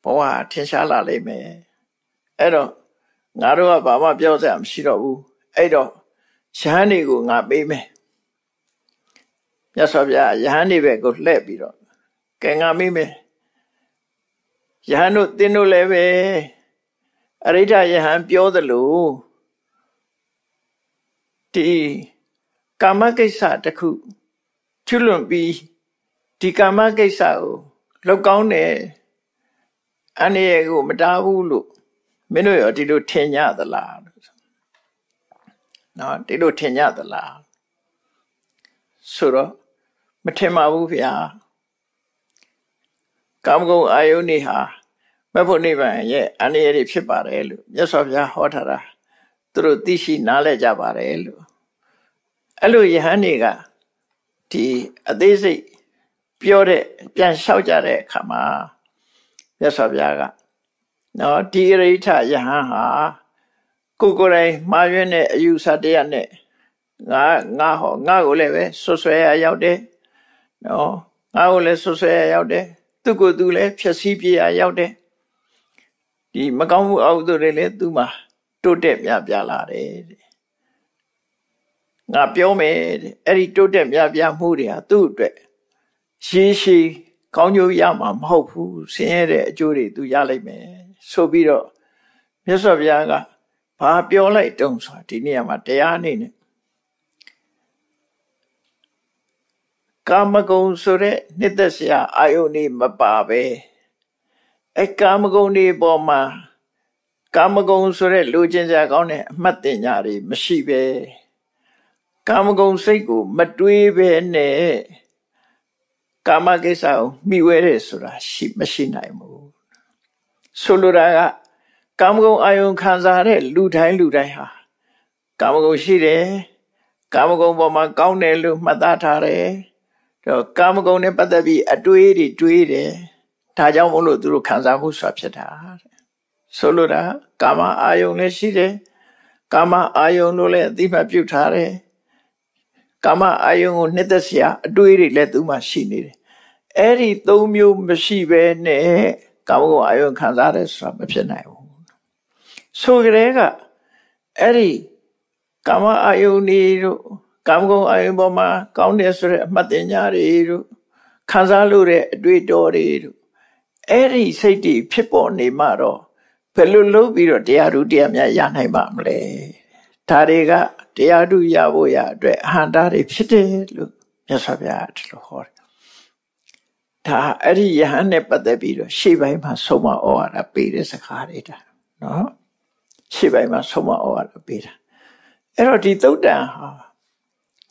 ဘဝထင်ရှားလာလိမ့်မယ်အဲ့တော့ငါတို့ကဘာမှပြောစရာမရှိတော့ဘူးအဲ့တော့ယဟန်တွေကိုငါပေးမယ်မြတ်စွာဘုရားယဟန်တွေပဲကိုလှည့်ပြီးတော့ကဲငါမေးမယ်ယဟန်တို့တင်းတို့လည်းပဲ အရိဋ္ဌယဟန်ပြောသလိုဒီကာမကိစ္စတစ်ခုကျွလွန်ပြီးဒီကာမကိစ္စကိုလောက်ကောင်းတယ်အနေရကိုမတားဘူးလို့မင်းတို့ရောဒီလိုထင်ကြသလားနော်ဒီလိုထင်ကြသလားဆိုတော့မထင်ပါဘူးဗျာကာမဂုဏ်အာယုန်နေဟာ မဖို့နိဗ္ဗာန်ရဲ့အနေရည်ဖြစ်ပါတယ်လို့မြတ်စွာဘုရားဟောထားတာသူတို့သိရှိနားလည်ကြပါတယ်လို့အဲ့လိုယဟန်တွေကဒီအသေးစိတ်ပြောတဲ့ပြန်လျှောက်ကြတဲ့အခါမှာမြတ်စွာဘုရားကနော်ဒီအရိဋ္ဌယဟန်ဟာကိုကိုယ်တိုင်မှားယွင်းတဲ့အယူဆတရားနဲ့ငါငါဟောငါကိုလည်းပဲဆွဆွဲရရောက်တယ်နော်ငါကိုလည်းဆွဆွဲရရောက်တယ်သူကိုယ်သူလည်းဖြည့်ဆည်းပြရရောက်တယ် ဒီမကောင်းမှုအောက်သူတွေလည်းသူ့မှာတိုးတက်မြပြလာတယ်ငါပြောမယ်တဲ့အဲ့ဒီတိုးတက်မြပြမှုတွေဟာသူ့အတွက်ရှည်ရှည်ကောင်းကျိုးရမှာမဟုတ်ဘူးဆင်းရဲတဲ့အကျိုးတွေသူရလိမ့်မယ်ဆိုပြီးတော့မြတ်စွာဘုရားကဘာပြောလိုက်တုံးဆိုတာဒီနေရာမှာတရားအနေနဲ့ကာမဂုဏ်ဆိုတဲ့နှစ်သက်စရာအာယုန်နေမပါပဲ အဲကာမဂုဏ်တွေပေါ်မှာကာမဂုဏ်ဆိုတဲ့လူချင်းစရာကောင်းတဲ့အမှတ်တင်ညာတွေမရှိပဲကာမဂုဏ်စိတ်ကို မတွေးပဲနဲ့ကာမကိစ္စကိုမိဝဲတယ်ဆိုတာရှိမရှိနိုင်ဘူးဆိုလိုတာကကာမဂုဏ်အာယုံခံစားတဲ့လူတိုင်းလူတိုင်းဟာကာမဂုဏ်ရှိတယ်ကာမဂုဏ်ပေါ်မှာကောင်းတယ်လို့မှတ်သားထားတယ်တော့ကာမဂုဏ်နဲ့ပတ်သက်ပြီးအတွေးတွေတွေးတယ် ဒါကြောင့်မို့လို့သူတို့ခံစားမှုဆိုတာဖြစ်တာတဲ့ဆိုလိုတာကာမအာယုံလည်းရှိတယ်ကာမအာယုံလို့လည်းအသိမှတ်ပြုထားတယ်ကာမအာယုံကိုနှစ်သက်စရာအတွေးတွေလည်းသူ့မှာရှိနေတယ်အဲ့ဒီသုံးမျိုးမရှိဘဲနဲ့ကာမဂုဏ်အာယုံခံစားတယ်ဆိုတာမဖြစ်နိုင်ဘူးဆိုကြတဲ့ကအဲ့ဒီကာမအာယုန်တွေတို့ကာမဂုဏ်အာယုန်ပေါ်မှာကောင်းတယ်ဆိုတဲ့အမှတ်တင်ညာတွေတို့ခံစားလို့တဲ့အတွေ့အတော်တွေတို့ အဲ့ဒီစိတ်တွေဖြစ်ပေါ်နေမှတော့ဘယ်လိုလုပ်ပြီးတော့တရားဓုတရားများရနိုင်ပါမလဲဒါတွေကတရားဓုရဖို့ရအတွက်အဟန္တာတွေဖြစ်တယ်လို့မြတ်စွာဘုရားဒီလိုဟောတယ်ဒါအဲ့ဒီယဟန်နဲ့ပတ်သက်ပြီးတော့ရှေ့ပိုင်းမှာဆုံးမဩဝါဒပေးတဲ့စကားတွေဒါနော်ရှေ့ပိုင်းမှာဆုံးမဩဝါဒပေးတာအဲ့တော့ဒီသုတ်တန်ဟာ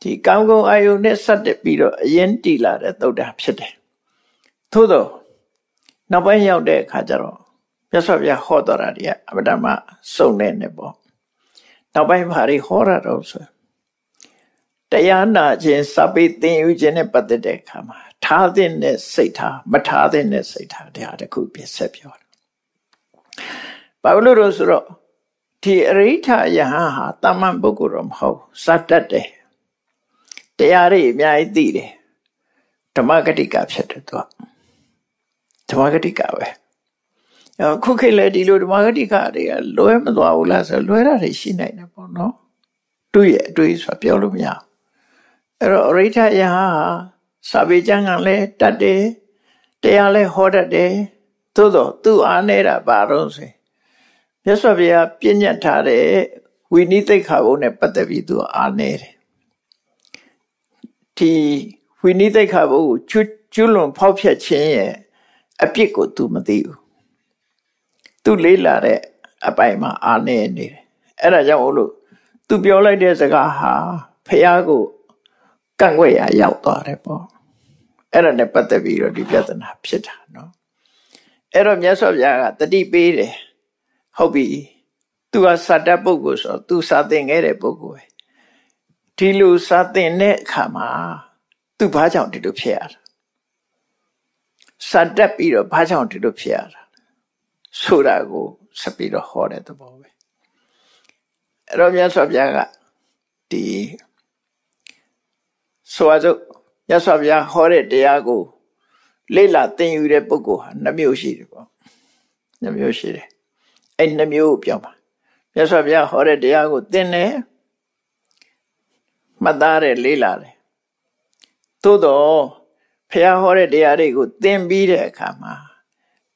ဒီကောင်းကောင်းအာယုန်နဲ့ဆက်တက်ပြီးတော့အရင်တည်လာတဲ့သုတ်တန်ဖြစ်တယ်သို့တော့ နောက်ပိုင်းရောက်တဲ့အခါကျတော့မြတ်စွာဘုရားဟောတော်တာတွေကအမတမစုံနေနေပေါ့နောက်ပိုင်းဘာတွေဟောရတော့ဆိုတရားနာခြင်းစပိသင်ယူခြင်းနဲ့ပတ်သက်တဲ့အခါမှာထားတဲ့စိတ်ထားမထားတဲ့စိတ်ထားတရားတစ်ခုပြဆက်ပြောတယ်ဘာလို့လို့ဆိုတော့ဒီအရိဋ္ဌယဟန်ဟာတာမန်ပုဂ္ဂိုလ်တော့မဟုတ်စတတ်တယ်တရားတွေအများကြီးသိတယ်ဓမ္မဂတိကဖြစ်တယ်သူက ဓမ္မဂတိကပဲအခုခေတ်လေဒီလိုဓမ္မဂတိကတွေကလွဲမသွားဘူးလားဆိုလွဲတာတွေရှိနိုင်တယ်ပေါ့နော်သူ့ရဲ့အတွေ့ဆိုပြောလို့မရအဲ့တော့အရိဋ္ဌယဟန်ဟာစာပေကျမ်းကလည်းတတ်တယ်တရားလည်းဟောတတ်တယ်သို့တော့သူ့အားနေတာဘာလို့ဆိုမြတ်စွာဘုရားပြည့်ညတ်ထားတဲ့ဝိနည်းသိက္ခာဘုံနဲ့ပတ်သက်ပြီးသူအားနေတယ်ဒီဝိနည်းသိက္ခာဘုံကိုကျွကျွလွန်ဖောက်ဖျက်ခြင်းရဲ့ အပြစ်ကိုသူမသိဘူးသူလေးလာတဲ့အပိုင်မှာအားနေနေတယ်အဲ့ဒါကြောင့်လို့သူပြောလိုက်တဲ့စကားဟာဖះကိုကန့်ွက်ရရောက်သွားတယ်ပေါ့အဲ့ဒါနဲ့ပတ်သက်ပြီးတော့ဒီပြဿနာဖြစ်တာနော်အဲ့တော့မြတ်စွာဘုရားကတတိပေးတယ်ဟုတ်ပြီသူကစတတ်ပုဂ္ဂိုလ်ဆိုသူစာသင်ခဲ့တဲ့ပုဂ္ဂိုလ်ပဲဒီလိုစာသင်တဲ့အခါမှာသူဘာကြောင့်ဒီလိုဖြစ်ရတာ စတတ်ပြီးတော့ဘာကြောင့်ဒီလိုဖြစ်ရတာဆိုတာကိုဆက်ပြီးတော့ဟောတဲ့သဘောပဲအဲ့တော့မြတ်စွာဘုရားကဒီဆိုအစို့မြတ်စွာဘုရားဟောတဲ့တရားကိုလေ့လာသင်ယူတဲ့ပုဂ္ဂိုလ်ဟာနှမျိုးရှိတယ်ပေါ့နှမျိုးရှိတယ်အဲ့နှမျိုးကိုပြောပါမြတ်စွာဘုရားဟောတဲ့တရားကိုသင်တယ်မှတ်သားတယ်လေ့လာတယ်သို့တော့ ဘုရားဟောတဲ့တရားတွေကိုသင်ပြီးတဲ့အခါမှာ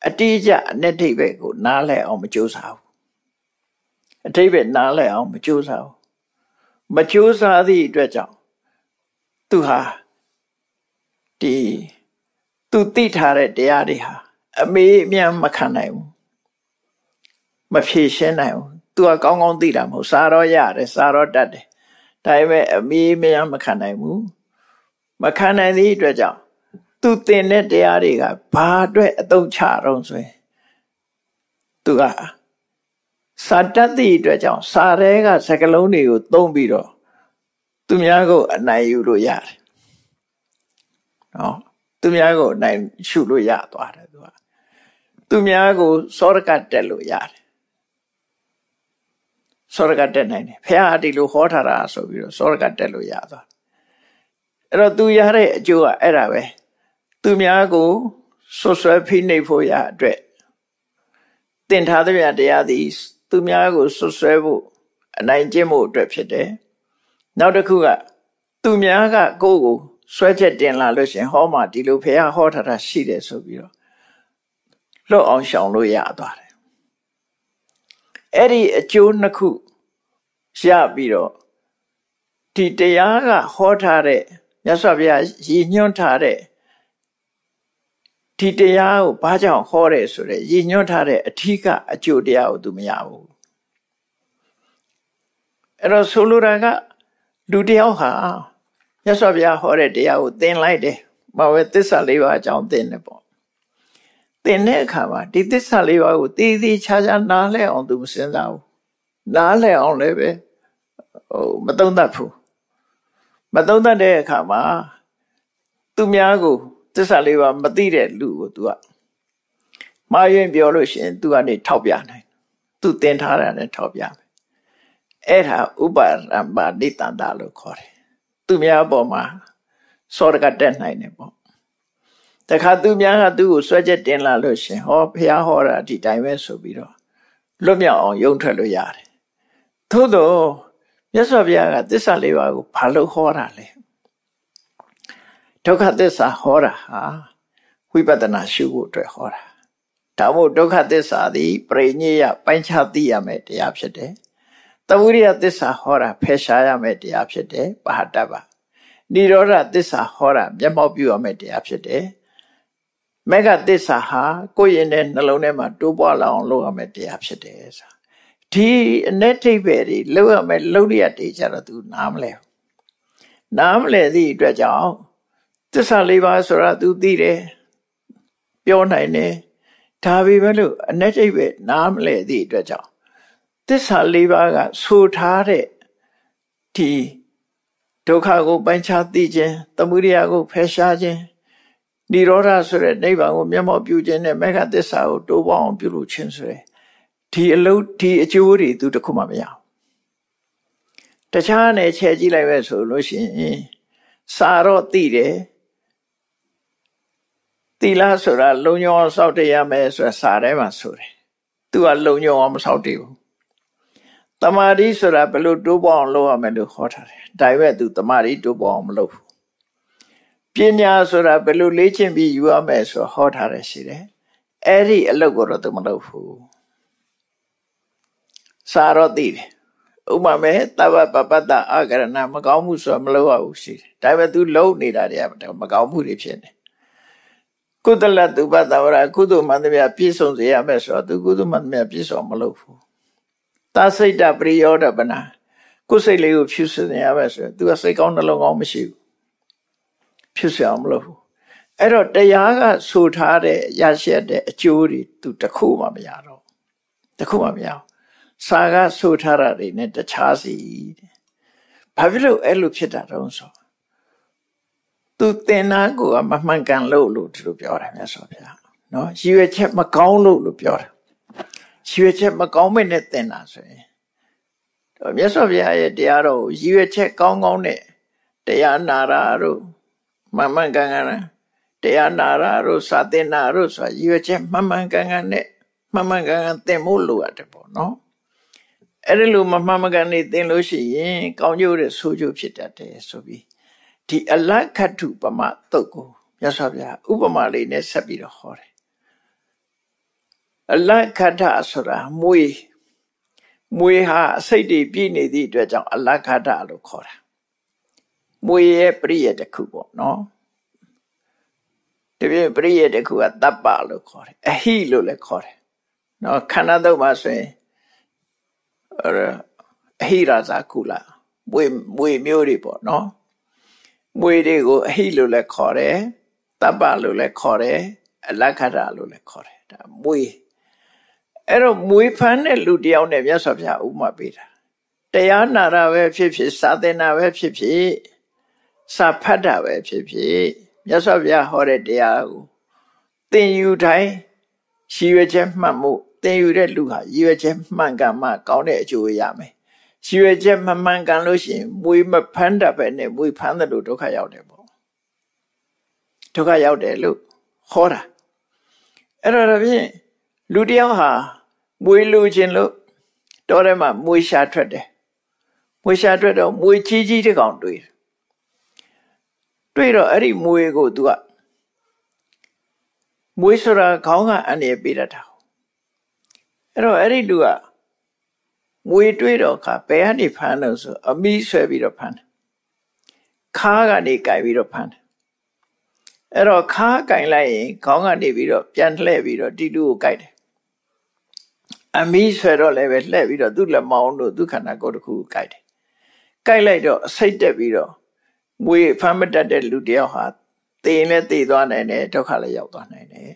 အတိအကျအနဲ့ထိပ်ပဲကို နားလည်အောင်မကြိုးစားဘူးအထိပ်ပဲနားလည်အောင်မကြိုးစားဘူးမကြိုးစားသည့်အတွက်ကြောင့်သူဟာဒီသူသိထားတဲ့တရားတွေဟာအမေးအမြန်မခံနိုင်ဘူးမဖြေရှင်းနိုင်ဘူးသူကကောင်းကောင်းသိတာမဟုတ်စားတော့ရတယ်စားတော့တတ်တယ်ဒါပေမဲ့အမေးအမြန်မခံနိုင်ဘူးမခံနိုင်သည့်အတွက်ကြောင့် သူသင်တဲ့တရားတွေကဘာအတွက်အသုံးချတော့ဆိုရင်သူကစာတတ်သည့်အတွက်ကြောင့်စာရဲကစကလုံးတွေကိုသုံးပြီးတော့သူများကိုအနိုင်ယူလို့ရတယ်နော်သူများကိုအနိုင်ရှုလို့ရသွားတယ်သူကသူများကိုစောရကတက်လို့ရတယ်စောရကတက်နိုင်တယ်ဖះအတီလိုဟောထားတာဆိုပြီးတော့စောရကတက်လို့ရသွားအဲ့တော့သူရတဲ့အကျိုးကအဲ့ဒါပဲ သူများကိုဆွဆွဲဖိနှိပ်ဖို့ရအတွက်တင်ထားတဲ့တရားသည်သူများကိုဆွဆွဲဖို့အနိုင်ကျင့်ဖို့အတွက်ဖြစ်တယ်နောက်တစ်ခုကသူများကကိုယ့်ကိုဆွဲချက်တင်လာလို့ရှင်ဟောမှဒီလိုဖះဟောထားတာရှိတယ်ဆိုပြီးတော့လွတ်အောင်ရှောင်လို့ရသွားတယ်အဲ့ဒီအကျိုးနှစ်ခုရပြီးတော့ဒီတရားကဟောထားတဲ့မြတ်စွာဘုရားရည်ညွှန်းထားတဲ့ ဒီတရားကိုဘာကြောင့်ဟောတယ်ဆိုတော့ရည်ညွှန်းထားတဲ့အထီးကအကျိုးတရားကိုသူမရဘူးအဲ့တော့ဆိုလိုတာကလူတယောက်ဟာမြတ်စွာဘုရားဟောတဲ့တရားကိုသင်လိုက်တယ်။ဘာဝဲသစ္စာလေးပါးအကြောင်းသင်တယ်ပေါ့။သင်တဲ့အခါမှာဒီသစ္စာလေးပါးကိုတည်တည်ချာချာနားလည်အောင်သူမစဉ်းစားဘူး။နားလည်အောင်လည်းပဲဟိုမသုံးသပ်ဘူး။မသုံးသပ်တဲ့အခါမှာသူများကို သစ္စာလေးပါးမသိတဲ့လူကို तू ကမှားရင်ပြောလို့ရှိရင် तू ကနေထောက်ပြနိုင်။ तू သင်ထားတာနဲ့ထောက်ပြမယ်။အဲ့ဒါဥပါရမ္ပါနိတန္တလို့ခေါ်တယ်သူများအပေါ်မှာစောရကတက်နိုင်တယ်ပေါ့တခါသူများကသူ့ကိုဆွဲချက်တင်လာလို့ရှင်ဟောဖះဟောတာဒီတိုင်းပဲဆိုပြီးတော့လွတ်မြောက်အောင်ယုံထွက်လို့ရတယ်သို့တော့မြတ်စွာဘုရားကသစ္စာလေးပါးကိုဘာလို့ဟောတာလဲ ဒုက္ခသစ္စာဟောတာဟာဝိပဿနာရှုဖို့အတွက်ဟောတာဒါမို့ဒုက္ခသစ္စာသည်ပရိညေယပိုင်းခြားသိရမယ်တရားဖြစ်တယ်သဝိရိယသစ္စာဟောတာဖယ်ရှားရမယ့်တရားဖြစ်တယ်ပဟတပနိရောဓသစ္စာဟောတာမျက်မှောက်ပြုရမယ့်တရားဖြစ်တယ်မေဃသစ္စာဟာကိုယ့်ရင်ထဲနှလုံးထဲမှာတိုးပွားလာအောင်လုပ်ရမယ့်တရားဖြစ်တယ်ဆိုဒီအ내ထိပ်ပဲတွေလုပ်ရမယ့်လုပ်ရတဲ့ကြတော့ तू နားမလဲနားမလဲသည့်အတွက်ကြောင့် သစ္စာလေးပါးဆိုတာ तू သိတယ်ပြောနိုင်တယ်ဒါပေမဲ့လို့အ내ထိပ်ပဲနားမလဲသည့်အတွက်ကြောင့်သစ္စာလေးပါးကဆိုထားတဲ့ဒီဒုက္ခကိုပိုင်းခြားသိခြင်းသမုဒယကိုဖယ်ရှားခြင်းនិရောဓဆိုတဲ့နိဗ္ဗာန်ကိုမျက်မှောက်ပြုခြင်းနဲ့မေဃသစ္စာကိုတိုးပေါအောင်ပြုလို့ခြင်းဆိုတဲ့ဒီအလုံးဒီအကျိုးတွေသူတခုမှမရဘူးတခြားနဲ့ချဲကြည့်လိုက်ပဲဆိုလို့ရှိရင်စာတော့သိတယ် သီလဆိုတာလုံညောအောင်စောင့်တရမယ်ဆိုတာစာထဲမှာဆိုတယ်သူကလုံညောအောင်မစောင့်တည်ဘူးတမာရီဆိုတာဘယ်လိုတိုးပေါအောင်လုပ်ရမယ်လို့ခေါ်ထားတယ်ဒါပေမဲ့သူတမာရီတိုးပေါအောင်မလုပ်ဘူးပညာဆိုတာဘယ်လိုလေ့ကျင့်ပြီးယူရမယ်ဆိုဟောထားတယ်ရှိတယ်အဲ့ဒီအလုပ်ကိုတော့သူမလုပ်ဘူးစာတော့သိတယ်ဥပမာတဗ္ဗပပတ္တအာကရဏမကောင်းမှုဆိုမလို့ရဘူးရှိတယ်ဒါပေမဲ့ तू လုံးနေတာတွေကမကောင်းမှုတွေဖြစ်နေ ကုသလတုပတဝရကုသိုလ်မှန်သမျှပြည့်စုံစေရမယ်ဆိုတော့သူကုသိုလ်မှန်သမျှပြည့်စုံမလို့ဘူးသာစိတ်တပရိယောဒပနာကိုယ်စိတ်လေးကိုဖြူစင်ရမယ်ဆိုရင် तू ကစိတ်ကောင်းနှလုံးကောင်းမရှိဘူးဖြူစင်အောင်မလုပ်ဘူးအဲ့တော့တရားကဆိုထားတဲ့ရရှိတဲ့အကျိုးတွေ तू တစ်ခုမှမရတော့တစ်ခုမှမရအောင်စာကဆိုထားတာတွေနဲ့တခြားစီဘာဖြစ်လို့အဲ့လိုဖြစ်တာတုံးဆို သူသင်္နာကိုမမှန်ကန်လို့လို့ဒီလိုပြောတာမြတ်စွာဘုရားနော်ရည်ရွယ်ချက်မကောင်းလို့လို့ပြောတာရည်ရွယ်ချက်မကောင်းမဲ့နဲ့သင်တာဆိုရင်မြတ်စွာဘုရားရဲ့တရားတော်ကိုရည်ရွယ်ချက်ကောင်းကောင်းနဲ့တရားနာရာတို့မှန်မှန်ကန်ကန်တရားနာရာတို့စာသင်နာတို့ဆိုရည်ရွယ်ချက်မှန်မှန်ကန်ကန်နဲ့မှန်မှန်ကန်ကန်သင်ဖို့လိုရတယ်ပေါ့နော်အဲ့ဒီလိုမမှန်မကန်နေသင်လို့ရှိရင်ကောင်းကျိုးတဲ့ဆိုးကျိုးဖြစ်တတ်တယ်ဆိုပြီး ဒီအလတ်ခတ်ထုပမာတုတ်ကိုမြတ်စွာဘုရားဥပမာလေးနဲ့ဆက်ပြီးတော့ဟောတယ်အလတ်ခတ်ထဆိုတာမွေးမွေးဟာအစိတ်တွေပြည့်နေသည့်အတွက်ကြောင့်အလတ်ခတ်ထလို့ခေါ်တာမွေးရဲ့ပရိယတစ်ခုပေါ့နော်ဒီပြပရိယတစ်ခုကတပ်ပလို့ခေါ်တယ်အဟိလို့လည်းခေါ်တယ်နော်ခန္ဓာတုတ်မှာဆိုရင်အဟိရာဇာကုလာမွေမွေမျိုးတွေပေါ့နော် မွေတွေကိုအဟိလို့လည်းခေါ်တယ်တပ်ပလို့လည်းခေါ်တယ်အလက္ခဏာလို့လည်းခေါ်တယ်ဒါမွေအဲ့တော့မွေဖမ်းတဲ့လူတယောက်နဲ့မြတ်စွာဘုရားဥမာပေးတာတရားနာတာပဲဖြစ်ဖြစ်စာသင်တာပဲဖြစ်ဖြစ်စာဖတ်တာပဲဖြစ်ဖြစ်မြတ်စွာဘုရားဟောတဲ့တရားကိုသင်ယူတိုင်းရှိရွယ်ချက်မှတ်မှုသင်ယူတဲ့လူဟာရည်ရွယ်ချက်မှန်ကန်မှကောင်းတဲ့အကျိုးရမယ် ရည်ရွယ်ချက်မမှန်ကန်လို့ရှိရင်မွေးမဖမ်းတတ်ပဲနဲ့မွေးဖမ်းတယ်လို့ဒုက္ခရောက်တယ်ပေါ့ဒုက္ခရောက်တယ်လို့ဟောတာအဲ့တော့ဒါဖြင့်လူတယောက်ဟာမွေးလူခြင်းလို့တောထဲမှာမွေးရှာထွက်တယ်မွေးရှာထွက်တော့မွေးကြီးကြီးတစ်ကောင်တွေ့တယ်တွေ့တော့အဲ့ဒီမွေးကို तू ကမွေးဆိုတာခေါင်းကအန်ရပေးတတ်တာအဲ့တော့အဲ့ဒီလူက မွေတွေးတော့ခါဘယ်ကနေဖမ်းလို့ဆိုအမီးဆွဲပြီးတော့ဖမ်းတယ်ခါးကနေကြိုက်ပြီးတော့ဖမ်းတယ်အဲ့တော့ခါးကင်လိုက်ရင်ခေါင်းကနေပြီးတော့ပြန်လှည့်ပြီးတော့တီတူကိုကြိုက်တယ်အမီးဆွဲတော့လည်းပဲလှည့်ပြီးတော့သူ့လက်မောင်းတို့သူ့ခန္ဓာကိုယ်တစ်ခုကိုကြိုက်တယ်ကြိုက်လိုက်တော့အစိတ်တက်ပြီးတော့မွေဖမ်းမတတ်တဲ့လူတယောက်ဟာသေရင်လည်းသေသွားနိုင်တယ်ဒုက္ခလည်းရောက်သွားနိုင်တယ်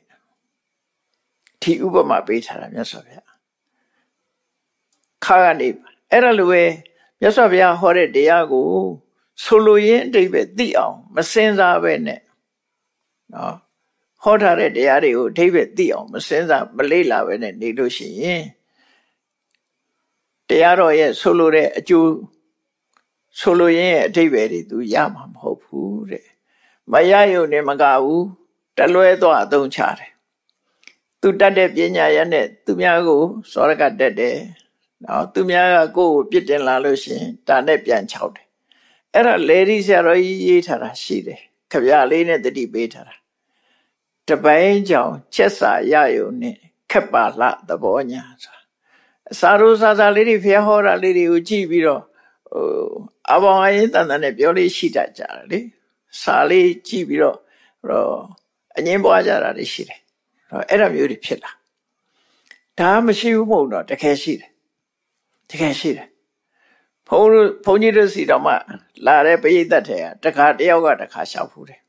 ဒီဥပမာပေးထားတာမြတ်စွာဘုရား ခါကနေအဲ့ဒါလိုပဲမြတ်စွာဘုရားဟောတဲ့တရားကိုဆိုလိုရင်းအတိတ်ပဲသိအောင်မစင်စားပဲနဲ့နော်ဟောထားတဲ့တရားတွေကိုအတိတ်ပဲသိအောင်မစင်စားမလေးလာပဲနဲ့နေလို့ရှိရင်တရားတော်ရဲ့ဆိုလိုတဲ့အကျိုးဆိုလိုရင်းရဲ့အတိတ်ပဲတွေသူရမှာမဟုတ်ဘူးတဲ့မရယုံနဲ့မကဘူးတလွဲသွားအသုံးချတယ်သူတတ်တဲ့ပညာရနဲ့သူများကိုစောရကတက်တယ် နော်သူများကကိုယ့်ကိုပြစ်တင်လာလို့ရှင်ဒါနဲ့ပြန်ချောက်တယ်အဲ့ဒါလေဒီဆရာတော်ကြီးရေးထားတာရှိတယ်ခပြလေးနဲ့တတိပေးထားတာတပိုင်းကြောင်ချက်စာရယုံနဲ့ခက်ပါလှသဘောညာဆိုတာစာရိုးစာစာလေးတွေဖျက်ဟောတာလေးတွေကိုကြည့်ပြီးတော့ဟိုအဘောင်အရင်တန်တန်နဲ့ပြောလေးရှိတတ်ကြတယ်လေစာလေးကြည့်ပြီးတော့တော့အငင်းပွားကြတာတွေရှိတယ်အဲ့ဒါမျိုးတွေဖြစ်လာဒါမရှိဘူးမဟုတ်တော့တကယ်ရှိတယ် တကယ်ရှိတယ်ဘုန်းဘုန်းကြီးတို့စီတော်မှလာတဲ့ပရိသတ်တွေကတခါတယောက်ကတခါရှောက်ဖူးတယ်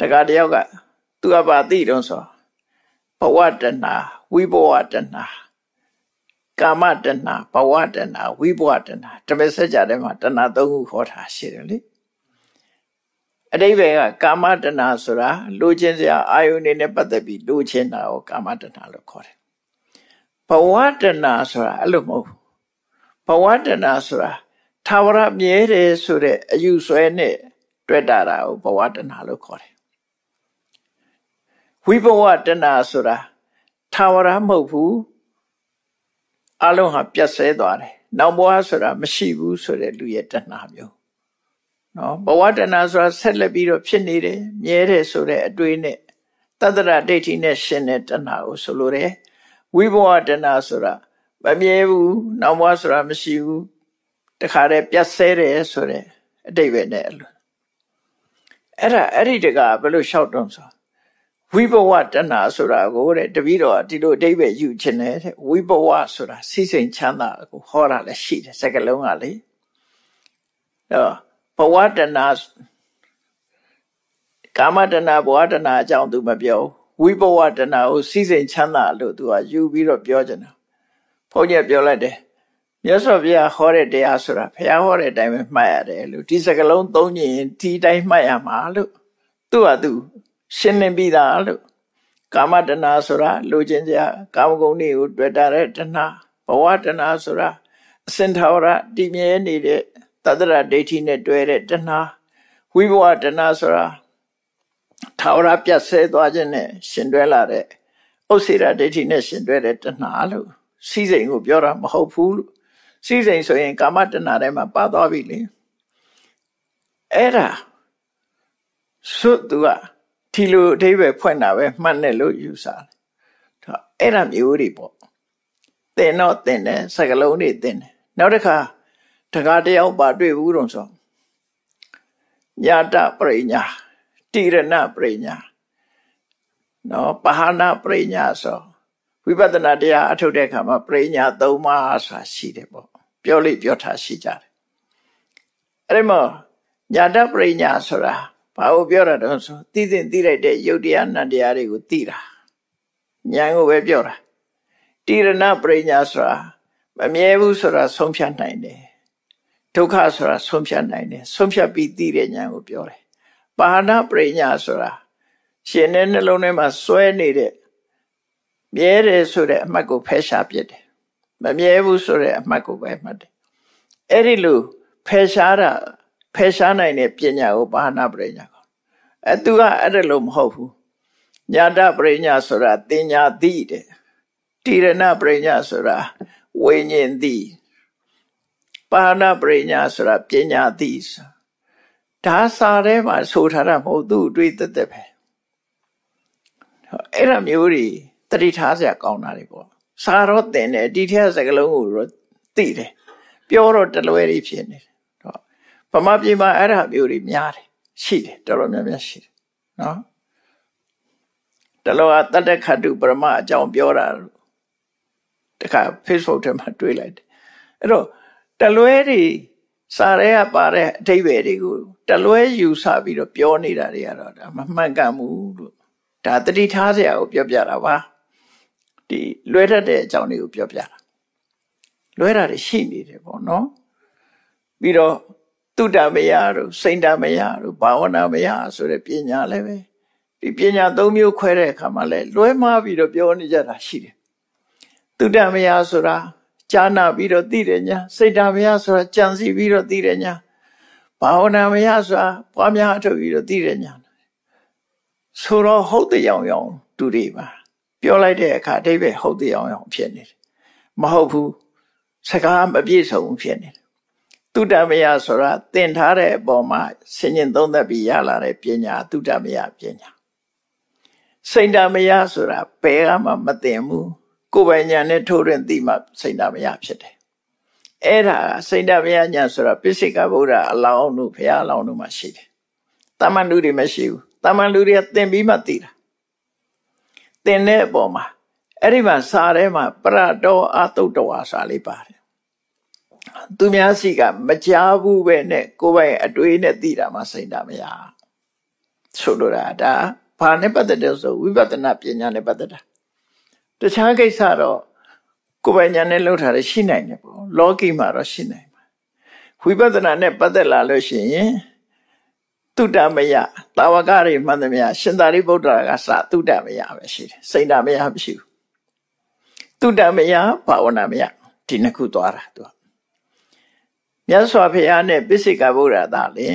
တခါတယောက်ကသူကပါသိတော့ဆိုဘဝတဏဝိဘဝတဏကာမတဏဘဝတဏဝိဘဝတဏတမက်ဆက်ကြတဲ့မှာတဏသုံးခုခေါ်တာရှိတယ်လေအတိဘယ်ကကာမတဏဆိုတာလိုချင်စရာအာယုန်တွေနဲ့ပတ်သက်ပြီးလိုချင်တာကိုကာမတဏလို့ခေါ်တယ်ဘဝတဏဆိုတာအဲ့လိုမဟုတ် ဘဝတဏဆိုတာသာဝရမြဲတယ်ဆိုတဲ့အယူဆွဲနဲ့တွေ့တာတာကိုဘဝတဏလို့ခေါ်တယ်ဝိဘဝတဏဆိုတာသာဝရမဟုတ်ဘူးအလုံးဟာပြတ်ဆဲသွားတယ်နောက်ဘဝဆိုတာမရှိဘူးဆိုတဲ့လူရဲ့တဏမျိုးနော်ဘဝတဏဆိုတာဆက်လက်ပြီးတော့ဖြစ်နေတယ်မြဲတယ်ဆိုတဲ့အတွေးနဲ့တတ္တရဒိဋ္ဌိနဲ့ရှင်တဲ့တဏကိုဆိုလိုတယ်ဝိဘဝတဏဆိုတာ မမြဲဘူးနောက်ဘဝဆိုတာမရှိဘူးတခါတည်းပြတ်ဆဲတယ်ဆိုတဲ့အတိတ်ပဲနဲ့အဲ့လိုအဲ့ဒါအဲ့ဒီတကဘယ်လိုလျှောက်တော့ဆိုဝိဘဝတဏဆိုတာကိုတဲ့တပည့်တော်ဒီလိုအတိတ်ပဲယူချင်တယ်တဲ့ဝိဘဝဆိုတာစိစိမ်ချမ်းသာကိုဟောတာလည်းရှိတယ်စကလုံးကလေအဲ့ဘဝတဏကာမတဏဘဝတဏအကြောင်းသူမပြောဝိဘဝတဏကိုစိစိမ်ချမ်းသာလို့သူကယူပြီးတော့ပြောကြတယ် ဘုန်းကြီးပြောလိုက်တယ်မြတ်စွာဘုရားဟောတဲ့တရားဆိုတာဘုရားဟောတဲ့အတိုင်းပဲမှတ်ရတယ်လို့ဒီစကလုံးသုံးရင်ဒီတိုင်းမှတ်ရမှာလို့သူ့ဟာသူရှင်းလင်းပြီးသားလို့ကာမတဏဆိုတာလိုချင်ကြကာမဂုဏ်တွေကိုတွေ့တာတဲ့တဏဘဝတဏဆိုတာအစင်ထာဝရတည်မြဲနေတဲ့တတ္တရဒိဋ္ဌိနဲ့တွဲတဲ့တဏဝိဘဝတဏဆိုတာထာဝရပြတ်ဆဲသွားခြင်းနဲ့ရှင်တွဲလာတဲ့ဥစ္စေရဒိဋ္ဌိနဲ့ရှင်တွဲတဲ့တဏလို့ စီးစိမ်ကိုပြောတာမဟုတ်ဘူးလို့စီးစိမ်ဆိုရင်ကာမတဏထဲမှာပါသွားပြီလေအဲ့ဒါစွတ်သူကဒီလိုအထိပ္ပယ်ဖွင့်တာပဲမှတ်နဲ့လို့ယူဆတယ်အဲ့ဒါမျိုးတွေပေါ့သင်တော့သင်တယ်စကလုံးတွေသင်တယ်နောက်တစ်ခါတကားတယောက်ပါတွေ့ဘူးတော့ဆိုညာတပရိညာတိရဏပရိညာနော်ပဟာနာပရိညာဆို ဝိပဿနာတရားအထုတ်တဲ့အခါမှာပရိညာ၃ပါးဆိုတာရှိတယ်ပေါ့ပြောလိပြောထားရှိကြတယ်အဲ့ဒီမှာညာတပရိညာဆိုတာဘာကိုပြောတာတော့ဆိုသိသိသိလိုက်တဲ့ယုတ်တရားနတ်တရားတွေကိုသိတာဉာဏ်ကိုပဲပြောတာတိရဏပရိညာဆိုတာမမြဲဘူးဆိုတာဆုံးဖြတ်နိုင်တယ်ဒုက္ခဆိုတာဆုံးဖြတ်နိုင်တယ်ဆုံးဖြတ်ပြီးသိတဲ့ဉာဏ်ကိုပြောတယ်ပါဏပရိညာဆိုတာရှင်တဲ့နှလုံးထဲမှာစွဲနေတဲ့ မြဲတယ်ဆိုတဲ့အမှတ်ကိုဖယ်ရှားပြစ်တယ်မမြဲဘူးဆိုတဲ့အမှတ်ကိုပဲမှတ်တယ်အဲ့ဒီလိုဖယ်ရှားတာဖယ်ရှားနိုင်တဲ့ပညာကိုပါဏပရိညာခေါ်အဲသူကအဲ့ဒါလို့မဟုတ်ဘူးညာတပရိညာဆိုတာတင်ညာသိတယ်တိရဏပရိညာဆိုတာဝိညာဉ်သိပါဏပရိညာဆိုတာပညာသိဒါစာထဲမှာဆိုထားတာမဟုတ်သူ့အတွေ့သက်သက်ပဲအဲ့ဒါမျိုးတွေ တတိထားစရာကောင်းတာတွေပေါ့စာတော့တင်တယ်ဒီထက်စကလုံးကိုတော့သိတယ်ပြောတော့တလွဲတွေဖြစ်နေတယ်ဗမာပြည်မှာအဲ့ဒါမျိုးတွေများတယ်ရှိတယ်တော်တော်များများရှိတယ်နော်တလောကတတ္တခတုပရမအကြောင်းပြောတာတခါ Facebook ထဲမှာတွေ့လိုက်တယ်အဲ့တော့တလွဲတွေစာရဲကပါတဲ့အဓိပ္ပာယ်တွေကိုတလွဲယူဆပြီးတော့ပြောနေတာတွေကတော့ဒါမမှန်ကန်ဘူးလို့ဒါတတိထားစရာကိုပြောပြတာပါ ဒီလွဲတတ်တဲ့အကြောင်းတွေကိုပြောပြတာလွဲတာတွေရှိနေတယ်ပေါ့နော်ပြီးတော့တုတ္တမယတို့စိန်တမယတို့ဘာဝနာမယဆိုတဲ့ပညာလည်းပဲဒီပညာသုံးမျိုးခွဲတဲ့အခါမှာလည်းလွဲမှားပြီးတော့ပြောနေကြတာရှိတယ်တုတ္တမယဆိုတာကြာနာပြီးတော့သိတယ်ညာစိတ်တမယဆိုတာကြံစီပြီးတော့သိတယ်ညာဘာဝနာမယဆိုတာပွားများအထုတ်ပြီးတော့သိတယ်ညာဆိုတော့ဟုတ်တဲ့ရောင်ရောင်တူတွေပါ ပြောလိုက်တဲ့အခါအတိတ်ပဲဟုတ်တဲ့ရောင်ရောင်ဖြစ်နေတယ်မဟုတ်ဘူးစကားမပြည့်စုံဖြစ်နေတယ်တုတ္တမယဆိုတာသင်ထားတဲ့အပေါ်မှာဆင်ញင်သုံးသပ်ပြီးရလာတဲ့ပညာတုတ္တမယပညာစိတ်တမယဆိုတာဘယ်ကမှမသိဘူးကိုယ်ပိုင်ညာနဲ့ထိုးရင်သိမှစိတ်တမယဖြစ်တယ်အဲ့ဒါစိတ်တမယညာဆိုတာပိစိကဗုဒ္ဓအလောင်းတို့ဘုရားအလောင်းတို့မှာရှိတယ်တမန်လူတွေမရှိဘူးတမန်လူတွေကသင်ပြီးမှသိတာ သင်တဲ့အပေါ်မှာအဲ့ဒီမှာစာထဲမှာပရတောအတုတ္တဝါစာလေးပါတယ်သူများစီကမကြားဘူးပဲနဲ့ကိုယ်ပိုင်အတွေးနဲ့သိတာမှစိတ်တမယဆိုလိုတာဒါဘာနဲ့ပတ်သက်တယ်ဆိုဝိပဿနာပညာနဲ့ပတ်သက်တာတခြားကိစ္စတော့ကိုယ်ပိုင်ညာနဲ့လှုပ်ထားတယ်ရှိနိုင်တယ်ပေါ့လောကီမှာတော့ရှိနိုင်ပါဝိပဿနာနဲ့ပတ်သက်လာလို့ရှိရင် တုတ္တမယတာဝကတွေမှန်သမျှရှင်သာရိပုတ္တရာကစတုတ္တမယပဲရှိတယ်စိတ်တမယမရှိဘူးတုတ္တမယဘာဝနာမယဒီနှစ်ခုသွားတာသူမြတ်စွာဘုရားနဲ့ပိစိကဗုဒ္ဓသာလေ